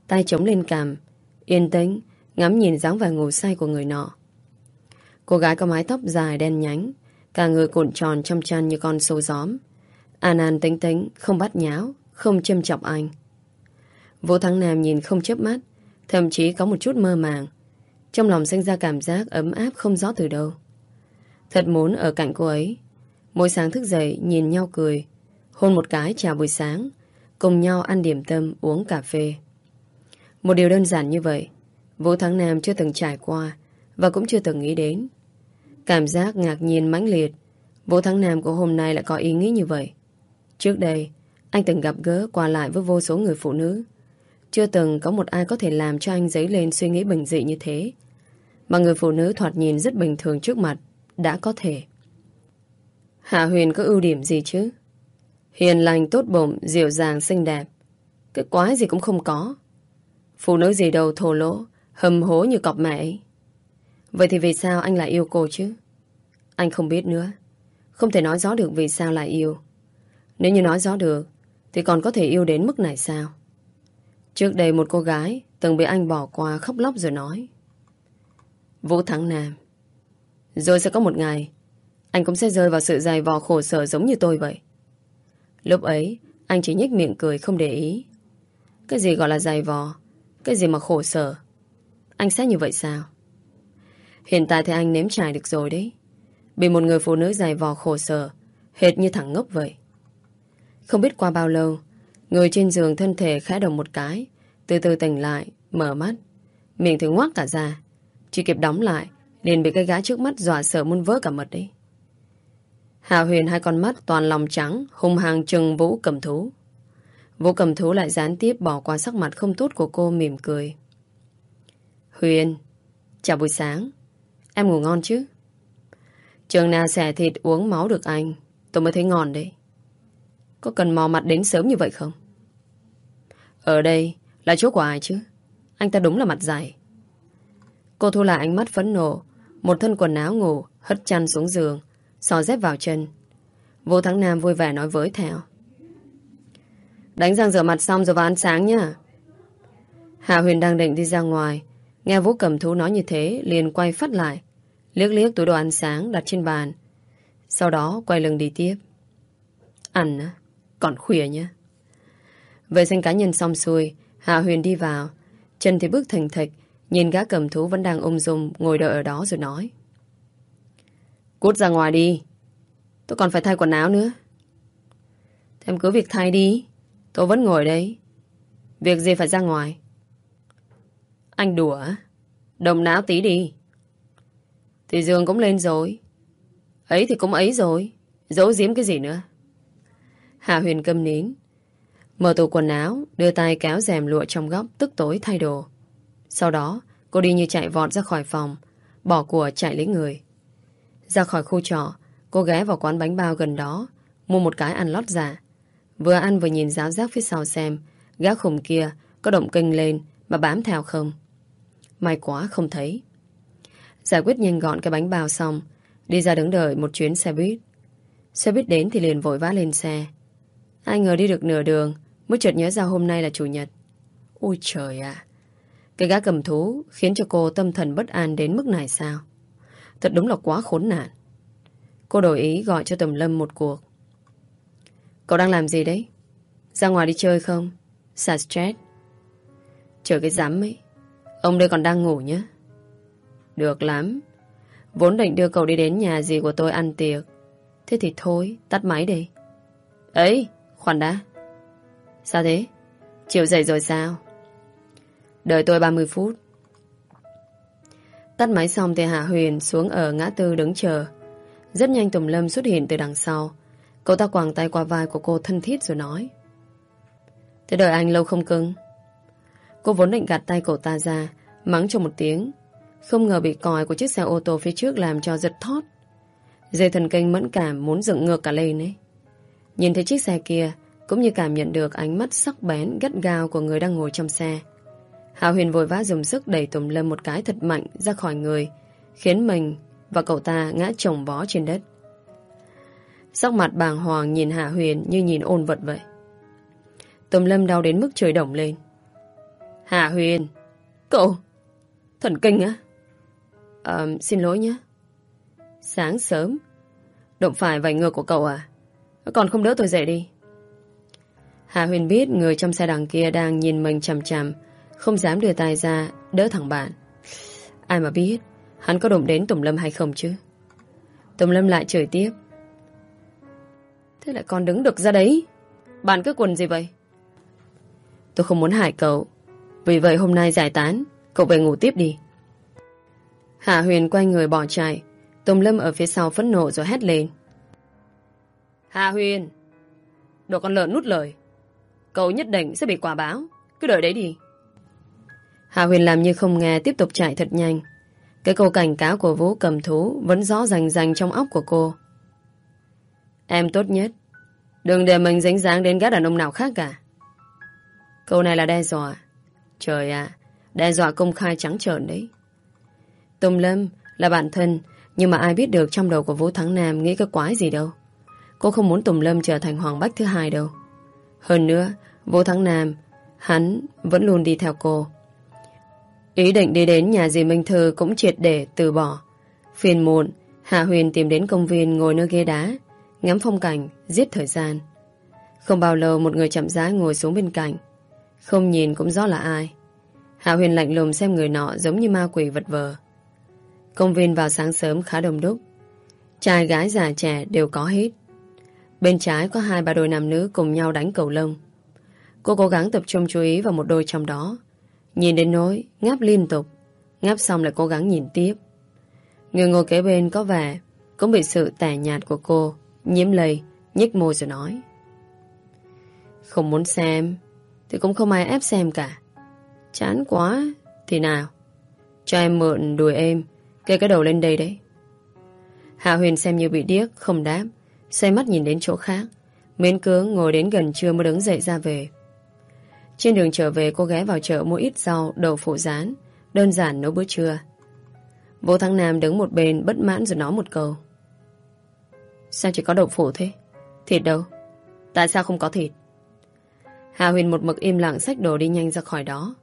tay chống lên cằm, yên tĩnh ngắm nhìn dáng vẻ ngủ say của người nọ. Cô gái có mái tóc dài đen nhánh, Cả người cuộn tròn trong chăn như con sâu gióm. An An tính tính Không bắt nháo, Không châm chọc anh. Vũ Thắng Nam nhìn không chớp mắt, Thậm chí có một chút mơ màng. Trong lòng sinh ra cảm giác ấm áp không rõ từ đâu. Thật muốn ở cạnh cô ấy. Mỗi sáng thức dậy, nhìn nhau cười, Hôn một cái chào buổi sáng, Cùng nhau ăn điểm tâm, uống cà phê. Một điều đơn giản như vậy, Vũ Thắng Nam chưa từng trải qua Và cũng chưa từng nghĩ đến. Cảm giác ngạc nhiên mãnh liệt Vũ Thắng Nam của hôm nay lại có ý nghĩ như vậy Trước đây Anh từng gặp gỡ qua lại với vô số người phụ nữ Chưa từng có một ai có thể làm cho anh dấy lên suy nghĩ bình dị như thế. Mà người phụ nữ thoạt nhìn rất bình thường trước mặt đã có thể. Hạ Huyền có ưu điểm gì chứ? Hiền lành, tốt bụng, dịu dàng, xinh đẹp. Cái quái gì cũng không có. Phụ nữ gì đâu thô lỗ, hầm hố như cọp mẹ ấy. Vậy thì vì sao anh lại yêu cô chứ? Anh không biết nữa. Không thể nói rõ được vì sao lại yêu. Nếu như nói rõ được, thì còn có thể yêu đến mức này sao? Trước đây một cô gái từng bị anh bỏ qua khóc lóc rồi nói. Vũ Thắng Nam. Rồi sẽ có một ngày, anh cũng sẽ rơi vào sự dày vò khổ sở giống như tôi vậy. Lúc ấy, anh chỉ nhếch miệng cười không để ý. Cái gì gọi là dày vò? Cái gì mà khổ sở? Anh sẽ như vậy sao? Hiện tại thì anh nếm trải được rồi đấy. Bị một người phụ nữ dày vò khổ sở, hệt như thằng ngốc vậy. Không biết qua bao lâu, người trên giường thân thể khẽ động một cái, từ từ tỉnh lại, mở mắt. Miệng thì ngoác cả ra. Chỉ kịp đóng lại, liền bị cái gã trước mắt dọa sợ muốn vỡ cả mật đấy. Hà Huyền hai con mắt toàn lòng trắng, hung hăng trừng Vũ cầm thú. Vũ cầm thú lại gián tiếp bỏ qua sắc mặt không tốt của cô mỉm cười. Huyền, chào buổi sáng. Em ngủ ngon chứ? Trường nào xẻ thịt uống máu được anh, tôi mới thấy ngon đấy. Có cần mò mặt đến sớm như vậy không? Ở đây là chỗ của ai chứ? Anh ta đúng là mặt dài. Cô thu lại ánh mắt phấn nộ, một thân quần áo ngủ, hất chăn xuống giường, xò dép vào chân. Vô Thắng Nam vui vẻ nói với theo. Đánh răng rửa mặt xong rồi vào ăn sáng nhá. Hạ Huyền đang định đi ra ngoài. Nghe Vũ cầm thú nói như thế, liền quay phát lại. Liếc liếc túi đồ ăn sáng đặt trên bàn. Sau đó quay lưng đi tiếp. Ăn á, còn khuya nhá. Vệ sinh cá nhân xong xuôi, Hạ Huyền đi vào. Chân thì bước thành thịch, nhìn gã cầm thú vẫn đang ung dung ngồi đợi ở đó rồi nói. Cút ra ngoài đi. Tôi còn phải thay quần áo nữa. Thì em cứ việc thay đi. Tôi vẫn ngồi đấy. Việc gì phải ra ngoài? Anh đùa Đồng não tí đi. Thì giường cũng lên rồi. Ấy thì cũng ấy rồi. Giấu giếm cái gì nữa? Hạ Huyền cầm nín. Mở tủ quần áo, đưa tay kéo rèm lụa trong góc tức tối thay đồ. Sau đó, cô đi như chạy vọt ra khỏi phòng, bỏ của chạy lấy người. Ra khỏi khu trọ, cô ghé vào quán bánh bao gần đó, mua một cái ăn lót giả. Vừa ăn vừa nhìn giáo giác phía sau xem, gác khủng kia có động kinh lên mà bám theo không. May quá không thấy. Giải quyết nhanh gọn cái bánh bao xong, đi ra đứng đợi một chuyến xe buýt. Xe buýt đến thì liền vội vã lên xe. Ai ngờ đi được nửa đường, mới chợt nhớ ra hôm nay là chủ nhật. Ôi trời ạ! Cái gã cầm thú khiến cho cô tâm thần bất an đến mức này sao? Thật đúng là quá khốn nạn. Cô đổi ý gọi cho Tầm Lâm một cuộc. Cậu đang làm gì đấy? Ra ngoài đi chơi không? Xả stress. Chờ cái dám ấy. Ông đây còn đang ngủ nhé. Được lắm. Vốn định đưa cậu đi đến nhà gì của tôi ăn tiệc. Thế thì thôi, tắt máy đi. Ấy, khoan đã. Sao thế? Chiều dậy rồi sao? Đợi tôi 30 phút. Tắt máy xong thì Hạ Huyền xuống ở ngã tư đứng chờ. Rất nhanh Tùng Lâm xuất hiện từ đằng sau. Cậu ta quàng tay qua vai của cô thân thiết rồi nói. Thế đợi anh lâu không cưng? Cô vốn định gạt tay cậu ta ra, mắng cho một tiếng. Không ngờ bị còi của chiếc xe ô tô phía trước làm cho giật thót. Dây thần kinh mẫn cảm muốn dựng ngược cả lên ấy. Nhìn thấy chiếc xe kia, cũng như cảm nhận được ánh mắt sắc bén gắt gao của người đang ngồi trong xe. Hạ Huyền vội vã dùng sức đẩy Tùng Lâm một cái thật mạnh ra khỏi người, khiến mình và cậu ta ngã chồng vó trên đất. Sắc mặt bàng hoàng nhìn Hạ Huyền như nhìn ôn vật vậy. Tùng Lâm đau đến mức trời đổng lên. Hạ Huyền, cậu, thần kinh á? À, xin lỗi nhé. Sáng sớm, động phải vài ngược của cậu à? Còn không đỡ tôi dậy đi. Hạ Huyền biết người trong xe đằng kia đang nhìn mình chằm chằm, không dám đưa tay ra Đỡ thằng bạn. Ai mà biết Hắn có đụng đến Tùng Lâm hay không chứ? Tùng Lâm lại chửi tiếp. Thế lại còn đứng được ra đấy? Bạn cứ quần gì vậy? Tôi không muốn hại cậu. Vì vậy hôm nay giải tán Cậu về ngủ tiếp đi. Hạ Huyền quay người bỏ chạy. Tùng Lâm ở phía sau phẫn nộ rồi hét lên. Hạ Huyền! Đồ con lợn nút lời. Cậu nhất định sẽ bị quả báo. Cứ đợi đấy đi. Hạ Huyền làm như không nghe Tiếp tục chạy thật nhanh. Cái câu cảnh cáo của Vũ cầm thú Vẫn rõ rành rành trong óc của cô. Em tốt nhất. Đừng để mình dính dáng đến gã đàn ông nào khác cả. Câu này là đe dọa. Trời ạ, Đe dọa công khai trắng trợn đấy. Tùng Lâm là bạn thân Nhưng mà ai biết được trong đầu của Vũ Thắng Nam Nghĩ cái quái gì đâu. Cô không muốn Tùng Lâm trở thành Hoàng Bách thứ hai đâu. Hơn nữa Vũ Thắng Nam Hắn vẫn luôn đi theo cô. Ý định đi đến nhà dì Minh Thư Cũng triệt để từ bỏ. Phiền muộn Hạ Huyền tìm đến công viên ngồi nơi ghế đá Ngắm phong cảnh, giết thời gian. Không bao lâu một người chậm rãi ngồi xuống bên cạnh. Không nhìn cũng rõ là ai. Hạ Huyền lạnh lùng xem người nọ Giống như ma quỷ vật vờ. Công viên vào sáng sớm khá đông đúc. Trai gái già trẻ đều có hết. Bên trái có hai ba đôi nam nữ Cùng nhau đánh cầu lông. Cô cố gắng tập trung chú ý vào một đôi trong đó. Nhìn đến nỗi, Ngáp liên tục. Ngáp xong lại cố gắng nhìn tiếp. Người ngồi kế bên có vẻ Cũng bị sự tẻ nhạt của cô Nhiễm lây, nhếch môi rồi nói. Không muốn xem, Thì cũng không ai ép xem cả. Chán quá, Thì nào? Cho em mượn đùi em. Kê cái đầu lên đây đấy. Hạ Huyền xem như bị điếc Không đáp. Xoay mắt nhìn đến chỗ khác. Miễn cưỡng ngồi đến gần trưa mới đứng dậy ra về. Trên đường trở về cô ghé vào chợ mua ít rau, đậu phụ rán. Đơn giản nấu bữa trưa. Vô Thăng Nam đứng một bên bất mãn rồi nói một câu. Sao chỉ có đậu phụ thế? Thịt đâu? Tại sao không có thịt? Hà Huyền một mực im lặng xách đồ đi nhanh ra khỏi đó.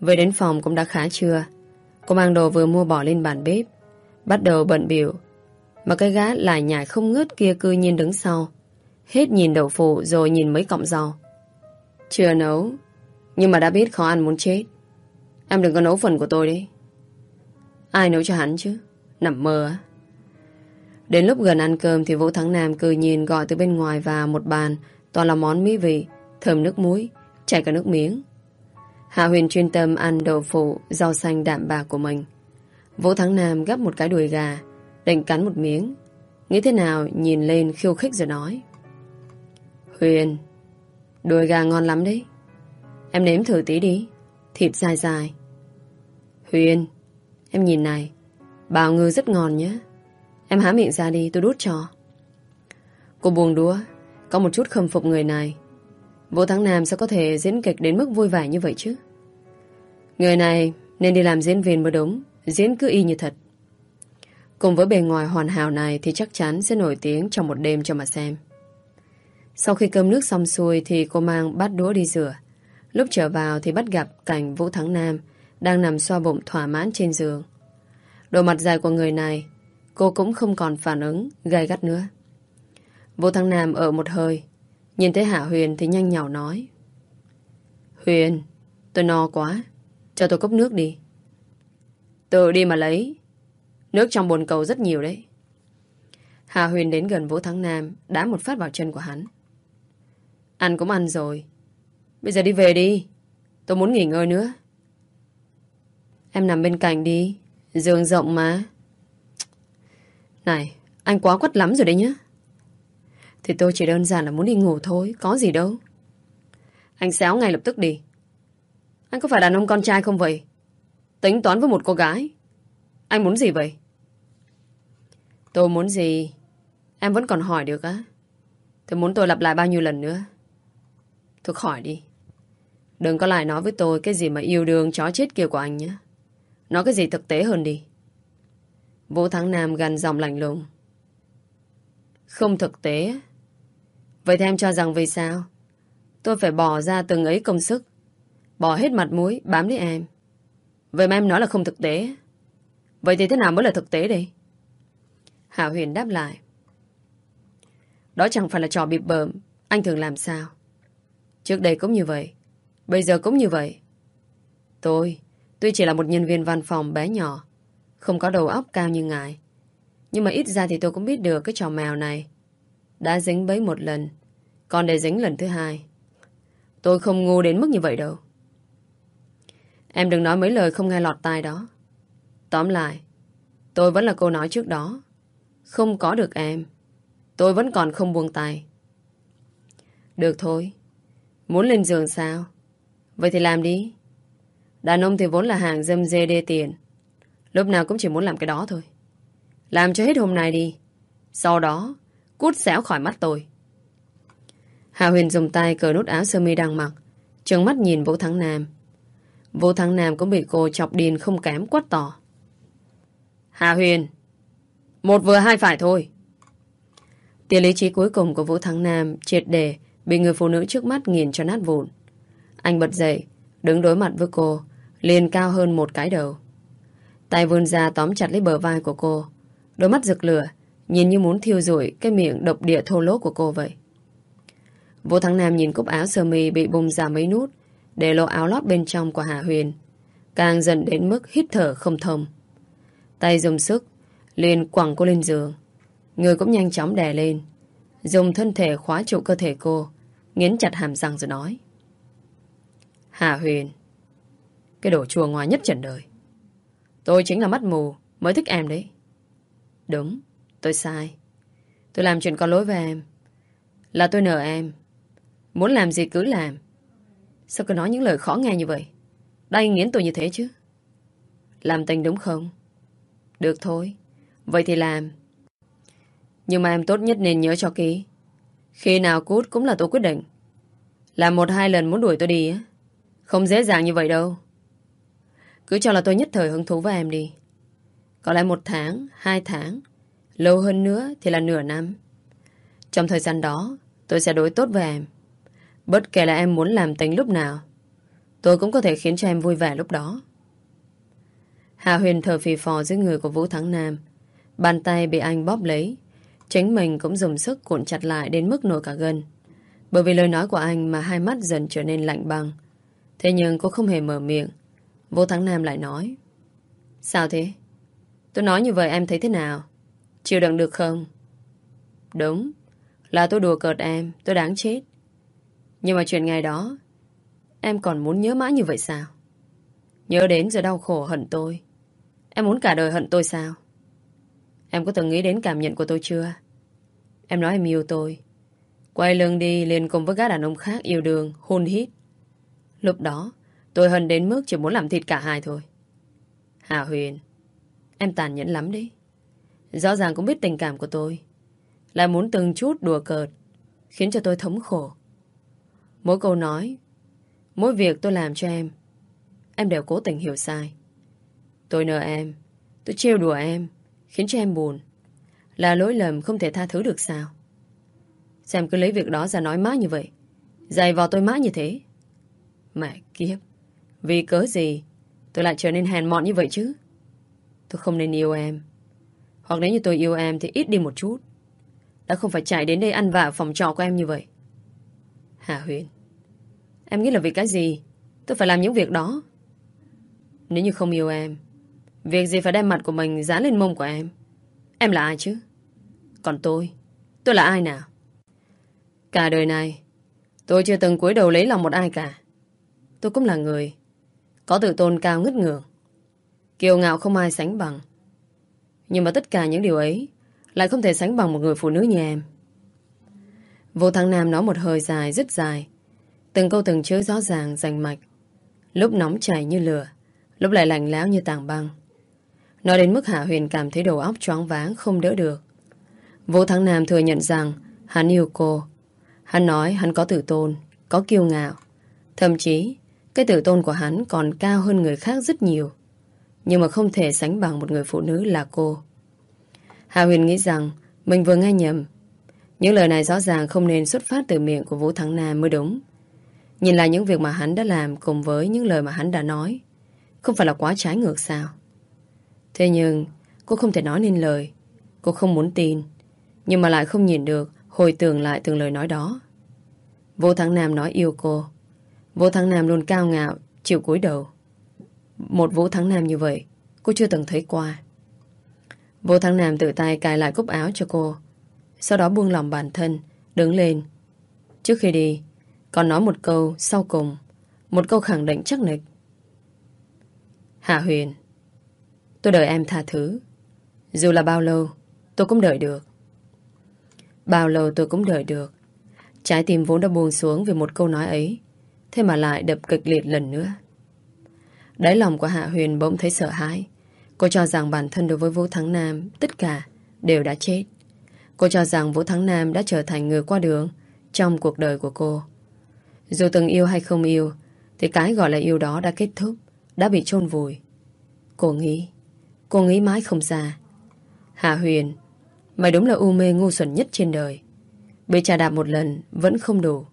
Về đến phòng cũng đã khá trưa. Cô mang đồ vừa mua bỏ lên bàn bếp. Bắt đầu bận biểu. Mà cái gã lại nhảy không ngớt kia cư nhiên đứng sau. Hết nhìn đậu phụ Rồi nhìn mấy cọng rau Chưa nấu Nhưng mà đã biết khó ăn muốn chết. Em đừng có nấu phần của tôi đi. Ai nấu cho hắn chứ? Nằm mơ á. Đến lúc gần ăn cơm thì Vũ Thắng Nam cười nhìn gọi từ bên ngoài vào một bàn toàn là món mỹ vị, thơm nước muối, chảy cả nước miếng. Hạ Huyền chuyên tâm ăn đậu phụ, rau xanh đạm bạc của mình. Vũ Thắng Nam gấp một cái đùi gà, định cắn một miếng. Nghĩ thế nào nhìn lên khiêu khích rồi nói. Huyền, đùi gà ngon lắm đấy. Em nếm thử tí đi, thịt dài dài. Huyền, em nhìn này, bào ngư rất ngon nhé. Em há miệng ra đi tôi đút cho Cô buồn đúa Có một chút khâm phục người này Vũ Thắng Nam sao có thể diễn kịch đến mức vui vẻ như vậy chứ Người này nên đi làm diễn viên mới đúng, Diễn cứ y như thật. Cùng với bề ngoài hoàn hảo này Thì chắc chắn sẽ nổi tiếng trong một đêm cho mà xem. Sau khi cơm nước xong xuôi Thì cô mang bát đũa đi rửa. Lúc trở vào thì bắt gặp cảnh Vũ Thắng Nam Đang nằm xoa bụng thỏa mãn trên giường. Đồ mặt dài của người này, Cô cũng không còn phản ứng, gay gắt nữa. Vũ thắng Nam ở một hơi, Nhìn thấy Hạ Huyền thì nhanh nhỏ nói. Huyền, Tôi no quá. Cho tôi cốc nước đi. Tự đi mà lấy. Nước trong bồn cầu rất nhiều đấy. Hà Huyền đến gần Vũ Thắng Nam Đá một phát vào chân của hắn. Ăn cũng ăn rồi. Bây giờ đi về đi. Tôi muốn nghỉ ngơi nữa. Em nằm bên cạnh đi. Giường rộng mà. Này, anh quá quất lắm rồi đấy nhá. Thì tôi chỉ đơn giản là muốn đi ngủ thôi, có gì đâu. Anh xéo ngay lập tức đi. Anh có phải đàn ông con trai không vậy? Tính toán với một cô gái. Anh muốn gì vậy? Tôi muốn gì? Em vẫn còn hỏi được á. Thì muốn tôi lặp lại bao nhiêu lần nữa? Thôi khỏi đi. Đừng có lại nói với tôi cái gì mà yêu đương, chó chết kia của anh nhé. Nói cái gì thực tế hơn đi. Vũ Thắng Nam gần giọng lạnh lùng. Không thực tế. Vậy thì em cho rằng vì sao? Tôi phải bỏ ra từng ấy công sức. Bỏ hết mặt mũi, bám lấy em. Vậy mà em nói là không thực tế. Vậy thì thế nào mới là thực tế đây? Hạ Huyền đáp lại. Đó chẳng phải là trò bịp bợm. Anh thường làm sao? Trước đây cũng như vậy. Bây giờ cũng như vậy. Tôi, tuy chỉ là một nhân viên văn phòng bé nhỏ, không có đầu óc cao như ngài Nhưng mà ít ra thì tôi cũng biết được Cái trò mèo này Đã dính bấy một lần Còn để dính lần thứ hai Tôi không ngu đến mức như vậy đâu Em đừng nói mấy lời không nghe lọt tai đó Tóm lại Tôi vẫn là cô nói trước đó Không có được em Tôi vẫn còn không buông tay Được thôi Muốn lên giường sao Vậy thì làm đi Đàn ông thì vốn là hàng dâm dê đê tiền. Lúc nào cũng chỉ muốn làm cái đó thôi. Làm cho hết hôm nay đi. Sau đó, cút xéo khỏi mắt tôi. Hà Huyền dùng tay cởi nút áo sơ mi đang mặc, trừng mắt nhìn Vũ Thắng Nam. Vũ Thắng Nam cũng bị cô chọc điên không kém quát tỏ. Hà Huyền, một vừa hai phải thôi. Tiền lý trí cuối cùng của Vũ Thắng Nam triệt đề bị người phụ nữ trước mắt nghiền cho nát vụn. Anh bật dậy, đứng đối mặt với cô, liền cao hơn một cái đầu. Tay vươn ra tóm chặt lấy bờ vai của cô, đôi mắt rực lửa, nhìn như muốn thiêu rụi cái miệng độc địa thô lỗ của cô vậy. Vũ Thắng Nam nhìn cúc áo sơ mi bị bung ra mấy nút, để lộ áo lót bên trong của Hà Huyền. Càng dần đến mức hít thở không thông. Tay dùng sức, liền quẳng cô lên giường. Người cũng nhanh chóng đè lên. Dùng thân thể khóa trụ cơ thể cô, nghiến chặt hàm răng rồi nói. Hà Huyền, cái đồ chùa ngoài nhất trần đời. Tôi chính là mắt mù, mới thích em đấy. Đúng, tôi sai. Tôi làm chuyện có lỗi với em. Là tôi nợ em. Muốn làm gì cứ làm. Sao cứ nói những lời khó nghe như vậy? Đang nghiến tôi như thế chứ. Làm tình đúng không? Được thôi. Vậy thì làm. Nhưng mà em tốt nhất nên nhớ cho kỹ. Khi nào cút cũng là tôi quyết định. Làm một hai lần muốn đuổi tôi đi á. Không dễ dàng như vậy đâu. Cứ cho là tôi nhất thời hứng thú với em đi. Có lẽ một tháng, hai tháng. Lâu hơn nữa thì là nửa năm. Trong thời gian đó, tôi sẽ đối tốt với em. Bất kể là em muốn làm tính lúc nào, tôi cũng có thể khiến cho em vui vẻ lúc đó. Hạ Huyền thở phì phò dưới người của Vũ Thắng Nam. Bàn tay bị anh bóp lấy. Chính mình cũng dùng sức cuộn chặt lại đến mức nổi cả gân. Bởi vì lời nói của anh mà hai mắt dần trở nên lạnh băng. Thế nhưng cô không hề mở miệng. Vũ Thắng Nam lại nói. Sao thế? Tôi nói như vậy em thấy thế nào? Chịu đựng được không? Đúng. Là tôi đùa cợt em. Tôi đáng chết. Nhưng mà chuyện ngày đó, Em còn muốn nhớ mãi như vậy sao? Nhớ đến rồi đau khổ hận tôi. Em muốn cả đời hận tôi sao? Em có từng nghĩ đến cảm nhận của tôi chưa? Em nói em yêu tôi. Quay lưng đi liền cùng với các đàn ông khác yêu đương, Hôn hít. Lúc đó, tôi hận đến mức chỉ muốn làm thịt cả hai thôi. Hà Huyền, Em tàn nhẫn lắm đấy. Rõ ràng cũng biết tình cảm của tôi. Lại muốn từng chút đùa cợt, Khiến cho tôi thống khổ. Mỗi câu nói, Mỗi việc tôi làm cho em Em đều cố tình hiểu sai. Tôi nợ em, Tôi trêu đùa em, Khiến cho em buồn. Là lỗi lầm không thể tha thứ được sao? Xem cứ lấy việc đó ra nói má như vậy, Dày vào tôi má như thế. Mẹ kiếp, Vì cớ gì Tôi lại trở nên hèn mọn như vậy chứ? Tôi không nên yêu em. Hoặc nếu như tôi yêu em thì ít đi một chút. Đã không phải chạy đến đây ăn vạ phòng trọ của em như vậy. Hà Huyền Em nghĩ là vì cái gì? Tôi phải làm những việc đó. Nếu như không yêu em, Việc gì phải đem mặt của mình dán lên mông của em? Em là ai chứ? Còn tôi Tôi là ai nào? Cả đời này, Tôi chưa từng cúi đầu lấy lòng một ai cả. Tôi cũng là người Có tự tôn cao ngất ngường Kiều ngạo không ai sánh bằng. Nhưng mà tất cả những điều ấy Lại không thể sánh bằng một người phụ nữ như em. Vô Thăng Nam nói một hơi dài, rất dài. Từng câu từng chữ rõ ràng, rành mạch. Lúc nóng chảy như lửa, lúc lại lạnh lẽo như tảng băng. Nói đến mức Hạ Huyền cảm thấy đầu óc choáng váng không đỡ được. Vũ Thắng Nam thừa nhận rằng hắn yêu cô. Hắn nói hắn có tự tôn, có kiêu ngạo. Thậm chí, cái tự tôn của hắn còn cao hơn người khác rất nhiều. Nhưng mà không thể sánh bằng một người phụ nữ là cô. Hạ Huyền nghĩ rằng mình vừa nghe nhầm. Những lời này rõ ràng không nên xuất phát từ miệng của Vũ Thắng Nam mới đúng. Nhìn lại những việc mà hắn đã làm cùng với những lời mà hắn đã nói. Không phải là quá trái ngược sao? Thế nhưng, cô không thể nói nên lời. Cô không muốn tin. Nhưng mà lại không nhìn được hồi tưởng lại từng lời nói đó. Vô Thắng Nam nói yêu cô. Vô Thắng Nam luôn cao ngạo, chịu cúi đầu. Một Vũ Thắng Nam như vậy, cô chưa từng thấy qua. Vô Thắng Nam tự tay cài lại cúc áo cho cô. Sau đó buông lòng bản thân, đứng lên. Trước khi đi, còn nói một câu sau cùng Một câu khẳng định chắc nịch Hạ Huyền, Tôi đợi em tha thứ Dù là bao lâu, Tôi cũng đợi được Bao lâu tôi cũng đợi được Trái tim vốn đã buông xuống vì một câu nói ấy, Thế mà lại đập kịch liệt lần nữa Đáy lòng của Hạ Huyền bỗng thấy sợ hãi. Cô cho rằng bản thân đối với Vũ Thắng Nam, tất cả đều đã chết. Cô cho rằng Vũ Thắng Nam đã trở thành người qua đường trong cuộc đời của cô. Dù từng yêu hay không yêu, thì cái gọi là yêu đó đã kết thúc, đã bị chôn vùi. Cô nghĩ, cô nghĩ mãi không ra. Hạ Huyền, mày đúng là u mê ngu xuẩn nhất trên đời. Bị trà đạp một lần vẫn không đủ.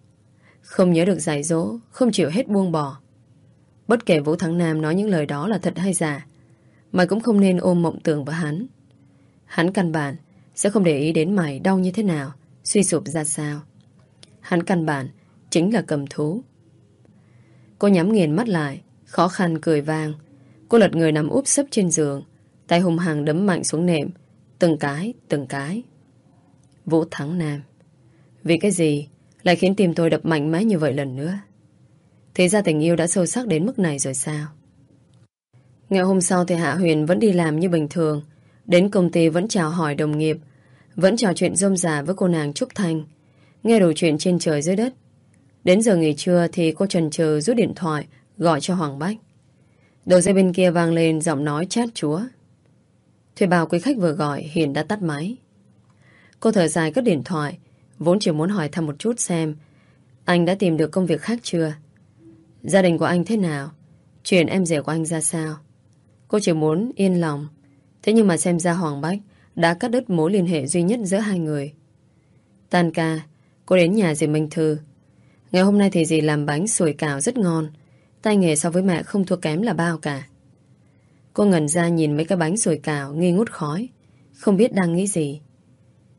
Không nhớ được giải dỗ, không chịu hết buông bỏ. Bất kể Vũ Thắng Nam nói những lời đó là thật hay giả, mày cũng không nên ôm mộng tưởng vào hắn. Hắn căn bản sẽ không để ý đến mày đau như thế nào, suy sụp ra sao. Hắn căn bản chính là cầm thú. Cô nhắm nghiền mắt lại, khó khăn cười vang. Cô lật người nằm úp sấp trên giường, tay hùng hàng đấm mạnh xuống nệm, từng cái, từng cái. Vũ Thắng Nam. Vì cái gì lại khiến tim tôi đập mạnh mẽ như vậy lần nữa? Thế ra tình yêu đã sâu sắc đến mức này rồi sao? Ngày hôm sau thì Hạ Huyền vẫn đi làm như bình thường. Đến công ty vẫn chào hỏi đồng nghiệp. Vẫn trò chuyện rôm rà với cô nàng Trúc Thanh. Nghe đủ chuyện trên trời dưới đất. Đến giờ nghỉ trưa thì cô trần chờ rút điện thoại, gọi cho Hoàng Bách. Đầu dây bên kia vang lên giọng nói chát chúa. Thuê bào quý khách vừa gọi, Hiền đã tắt máy. Cô thở dài cất điện thoại, Vốn chỉ muốn hỏi thăm một chút xem Anh đã tìm được công việc khác chưa Gia đình của anh thế nào Chuyện em rể của anh ra sao Cô chỉ muốn yên lòng Thế nhưng mà xem ra Hoàng Bách Đã cắt đứt mối liên hệ duy nhất giữa hai người Tan ca, Cô đến nhà dì Minh Thư Ngày hôm nay thì dì làm bánh sủi cảo rất ngon. Tay nghề so với mẹ không thua kém là bao cả. Cô ngẩn ra nhìn mấy cái bánh sủi cảo, Nghi ngút khói. Không biết đang nghĩ gì.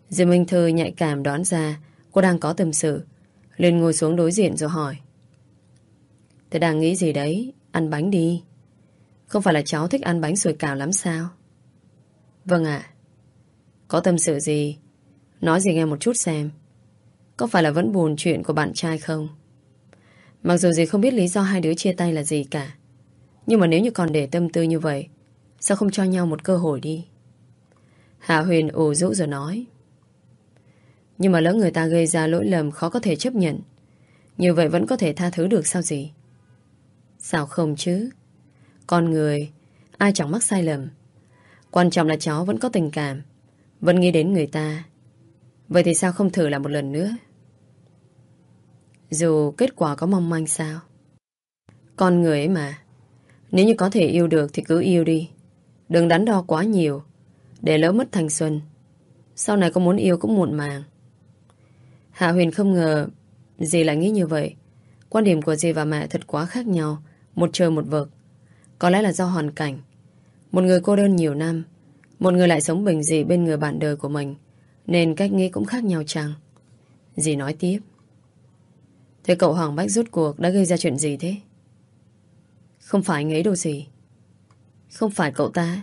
Dì Minh Thư nhạy cảm đoán ra, Cô đang có tâm sự. Lên ngồi xuống đối diện rồi hỏi. Thế đang nghĩ gì đấy? Ăn bánh đi. Không phải là cháu thích ăn bánh sủi cảo lắm sao? Vâng ạ. Có tâm sự gì? Nói gì nghe một chút xem. Có phải là vẫn buồn chuyện của bạn trai không? Mặc dù gì không biết lý do hai đứa chia tay là gì cả, Nhưng mà nếu như còn để tâm tư như vậy, Sao không cho nhau một cơ hội đi? Hạ Huyền ủ rũ rồi nói. Nhưng mà lỡ người ta gây ra lỗi lầm khó có thể chấp nhận, Như vậy vẫn có thể tha thứ được sao gì Sao không chứ? Con người, Ai chẳng mắc sai lầm. Quan trọng là cháu vẫn có tình cảm, Vẫn nghĩ đến người ta Vậy thì sao không thử lại một lần nữa? Dù kết quả có mong manh sao? Con người ấy mà. Nếu như có thể yêu được thì cứ yêu đi. Đừng đắn đo quá nhiều. Để lỡ mất thanh xuân, Sau này có muốn yêu cũng muộn màng. Hạ Huyền không ngờ Dì lại nghĩ như vậy. Quan điểm của dì và mẹ thật quá khác nhau, Một trời một vực. Có lẽ là do hoàn cảnh. Một người cô đơn nhiều năm, Một người lại sống bình dị bên người bạn đời của mình. Nên cách nghĩ cũng khác nhau chăng? Dì nói tiếp. Thế cậu Hoàng Bách rút cuộc đã gây ra chuyện gì thế? Không phải anh ấy đâu gì Không phải cậu ta.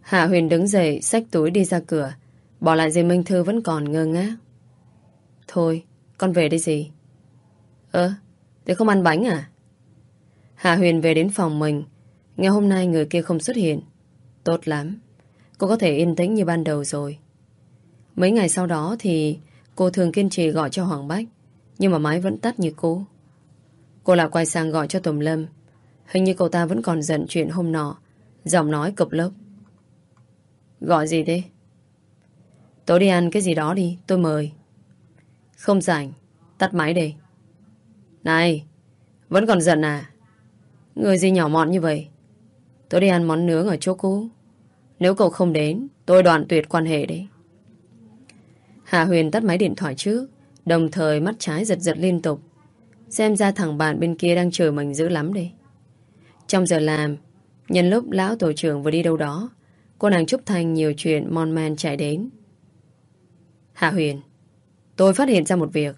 Hạ Huyền đứng dậy, Xách túi đi ra cửa. Bỏ lại dì Minh Thư vẫn còn ngơ ngác. Thôi, con về đi gì Ơ, Thế không ăn bánh à? Hạ Huyền về đến phòng mình. Ngày hôm nay người kia không xuất hiện. Tốt lắm. Cô có thể yên tĩnh như ban đầu rồi. Mấy ngày sau đó thì Cô thường kiên trì gọi cho Hoàng Bách, Nhưng mà máy vẫn tắt như cũ. Cô lại quay sang gọi cho Tùm Lâm. Hình như cậu ta vẫn còn giận chuyện hôm nọ, Giọng nói cục lốc. Gọi gì thế? Tối đi ăn cái gì đó đi, Tôi mời. Không rảnh, Tắt máy đi. Này, Vẫn còn giận à? Người gì nhỏ mọn như vậy? Tôi đi ăn món nướng ở chỗ cũ. Nếu cậu không đến, Tôi đoạn tuyệt quan hệ đấy. Hạ Huyền tắt máy điện thoại trước, Đồng thời mắt trái giật giật liên tục. Xem ra thằng bạn bên kia đang chờ mình dữ lắm đây Trong giờ làm, Nhân lúc lão tổ trưởng vừa đi đâu đó, Cô nàng Trúc Thanh nhiều chuyện mon man chạy đến. Hạ Huyền, Tôi phát hiện ra một việc.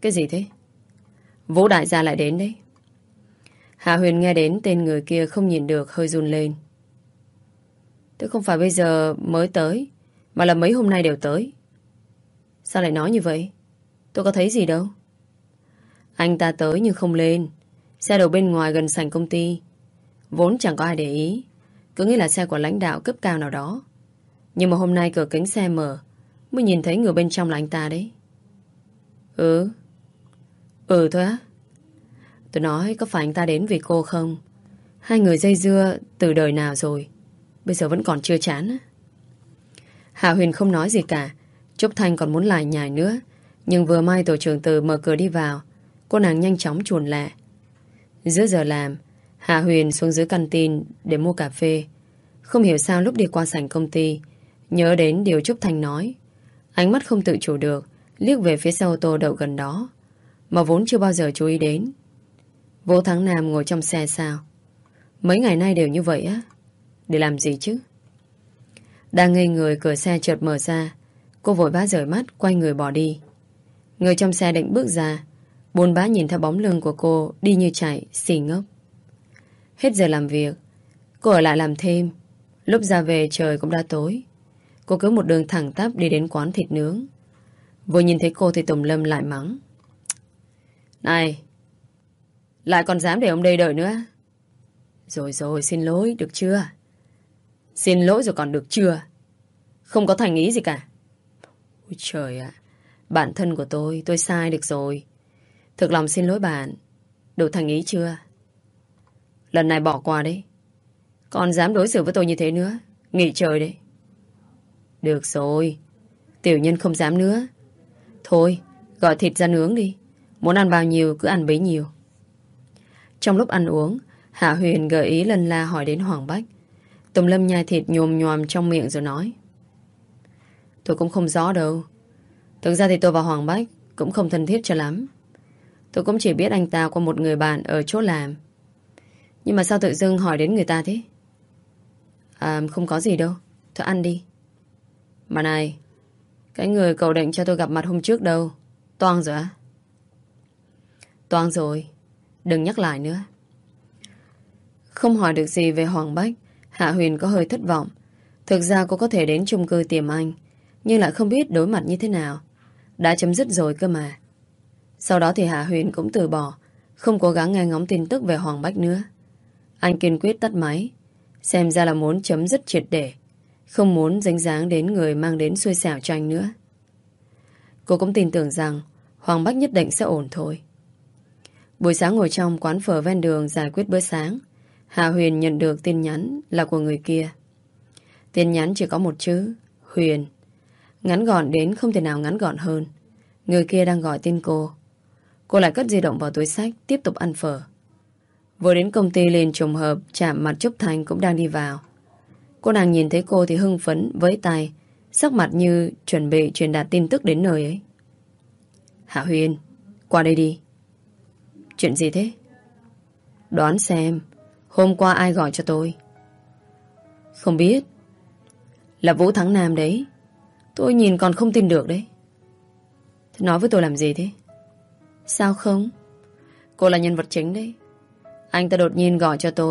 Cái gì thế? Vũ đại gia lại đến đấy. Hạ Huyền nghe đến tên người kia không nhìn được, hơi run lên. Tôi không phải bây giờ mới tới, Mà là mấy hôm nay đều tới. Sao lại nói như vậy Tôi có thấy gì đâu Anh ta tới nhưng không lên Xe đầu bên ngoài gần sảnh công ty Vốn chẳng có ai để ý Cứ nghĩ là xe của lãnh đạo cấp cao nào đó Nhưng mà hôm nay cửa kính xe mở, Mới nhìn thấy người bên trong là anh ta đấy Ừ Ừ thôi á Tôi nói có phải anh ta đến vì cô không? Hai người dây dưa từ đời nào rồi? Bây giờ vẫn còn chưa chán á. Hạ Huyền không nói gì cả. Trúc Thanh còn muốn lại nhài nữa. Nhưng vừa mai tổ trưởng từ mở cửa đi vào. Cô nàng nhanh chóng chuồn lẹ. Giữa giờ làm, Hạ Huyền xuống dưới căn tin để mua cà phê. Không hiểu sao lúc đi qua sảnh công ty, nhớ đến điều Trúc Thanh nói. Ánh mắt không tự chủ được, liếc về phía xe ô tô đậu gần đó, mà vốn chưa bao giờ chú ý đến. Vô Thắng Nam ngồi trong xe sao? Mấy ngày nay đều như vậy á? Để làm gì chứ? Đang ngây người cửa xe chợt mở ra, cô vội vã rời mắt, quay người bỏ đi. Người trong xe định bước ra, buồn bá nhìn theo bóng lưng của cô đi như chạy, xì ngốc. Hết giờ làm việc, cô ở lại làm thêm. Lúc ra về trời cũng đã tối. Cô cứ một đường thẳng tắp đi đến quán thịt nướng. Vừa nhìn thấy cô thì Tùng Lâm lại mắng. Này, lại còn dám để ông đây đợi nữa. Rồi rồi, xin lỗi, được chưa? Xin lỗi rồi còn được chưa? Không có thành ý gì cả. Ôi trời ạ, bản thân của tôi, tôi sai được rồi. Thực lòng xin lỗi bạn. Đủ thành ý chưa? Lần này bỏ qua đấy. Còn dám đối xử với tôi như thế nữa. Nghỉ trời đấy. Được rồi. Tiểu nhân không dám nữa. Thôi, gọi thịt ra nướng đi. Muốn ăn bao nhiêu cứ ăn bấy nhiêu. Trong lúc ăn uống, Hạ Huyền gợi ý lần la hỏi đến Hoàng Bách. Tùng Lâm nhai thịt nhồm nhòm trong miệng rồi nói. Tôi cũng không rõ đâu. Thực ra thì tôi và Hoàng Bách cũng không thân thiết cho lắm. Tôi cũng chỉ biết anh ta qua một người bạn ở chỗ làm. Nhưng mà sao tự dưng hỏi đến người ta thế? À, không có gì đâu. Thôi ăn đi. Mà này, cái người cầu định cho tôi gặp mặt hôm trước đâu? Toang rồi á? Toang rồi. Đừng nhắc lại nữa. Không hỏi được gì về Hoàng Bách, Hạ Huyền có hơi thất vọng. Thực ra cô có thể đến chung cư tìm anh, nhưng lại không biết đối mặt như thế nào. Đã chấm dứt rồi cơ mà. Sau đó thì Hạ Huyền cũng từ bỏ, không cố gắng nghe ngóng tin tức về Hoàng Bách nữa. Anh kiên quyết tắt máy, xem ra là muốn chấm dứt triệt để, không muốn dính dáng đến người mang đến xui xẻo cho anh nữa. Cô cũng tin tưởng rằng Hoàng Bách nhất định sẽ ổn thôi. Buổi sáng ngồi trong quán phở ven đường giải quyết bữa sáng, Hạ Huyền nhận được tin nhắn là của người kia. Tin nhắn chỉ có một chữ, Huyền. Ngắn gọn đến không thể nào ngắn gọn hơn. Người kia đang gọi tên cô. Cô lại cất di động vào túi sách, tiếp tục ăn phở. Vừa đến công ty liền trùng hợp, chạm mặt Trúc Thanh cũng đang đi vào. Cô nàng nhìn thấy cô thì hưng phấn, với tay, sắc mặt như chuẩn bị truyền đạt tin tức đến nơi ấy. Hạ Huyền, qua đây đi. Chuyện gì thế? Đoán xem, hôm qua ai gọi cho tôi? Không biết. Là Vũ Thắng Nam đấy. Tôi nhìn còn không tin được đấy. Thế nói với tôi làm gì thế? Sao không? Cô là nhân vật chính đấy. Anh ta đột nhiên gọi cho tôi.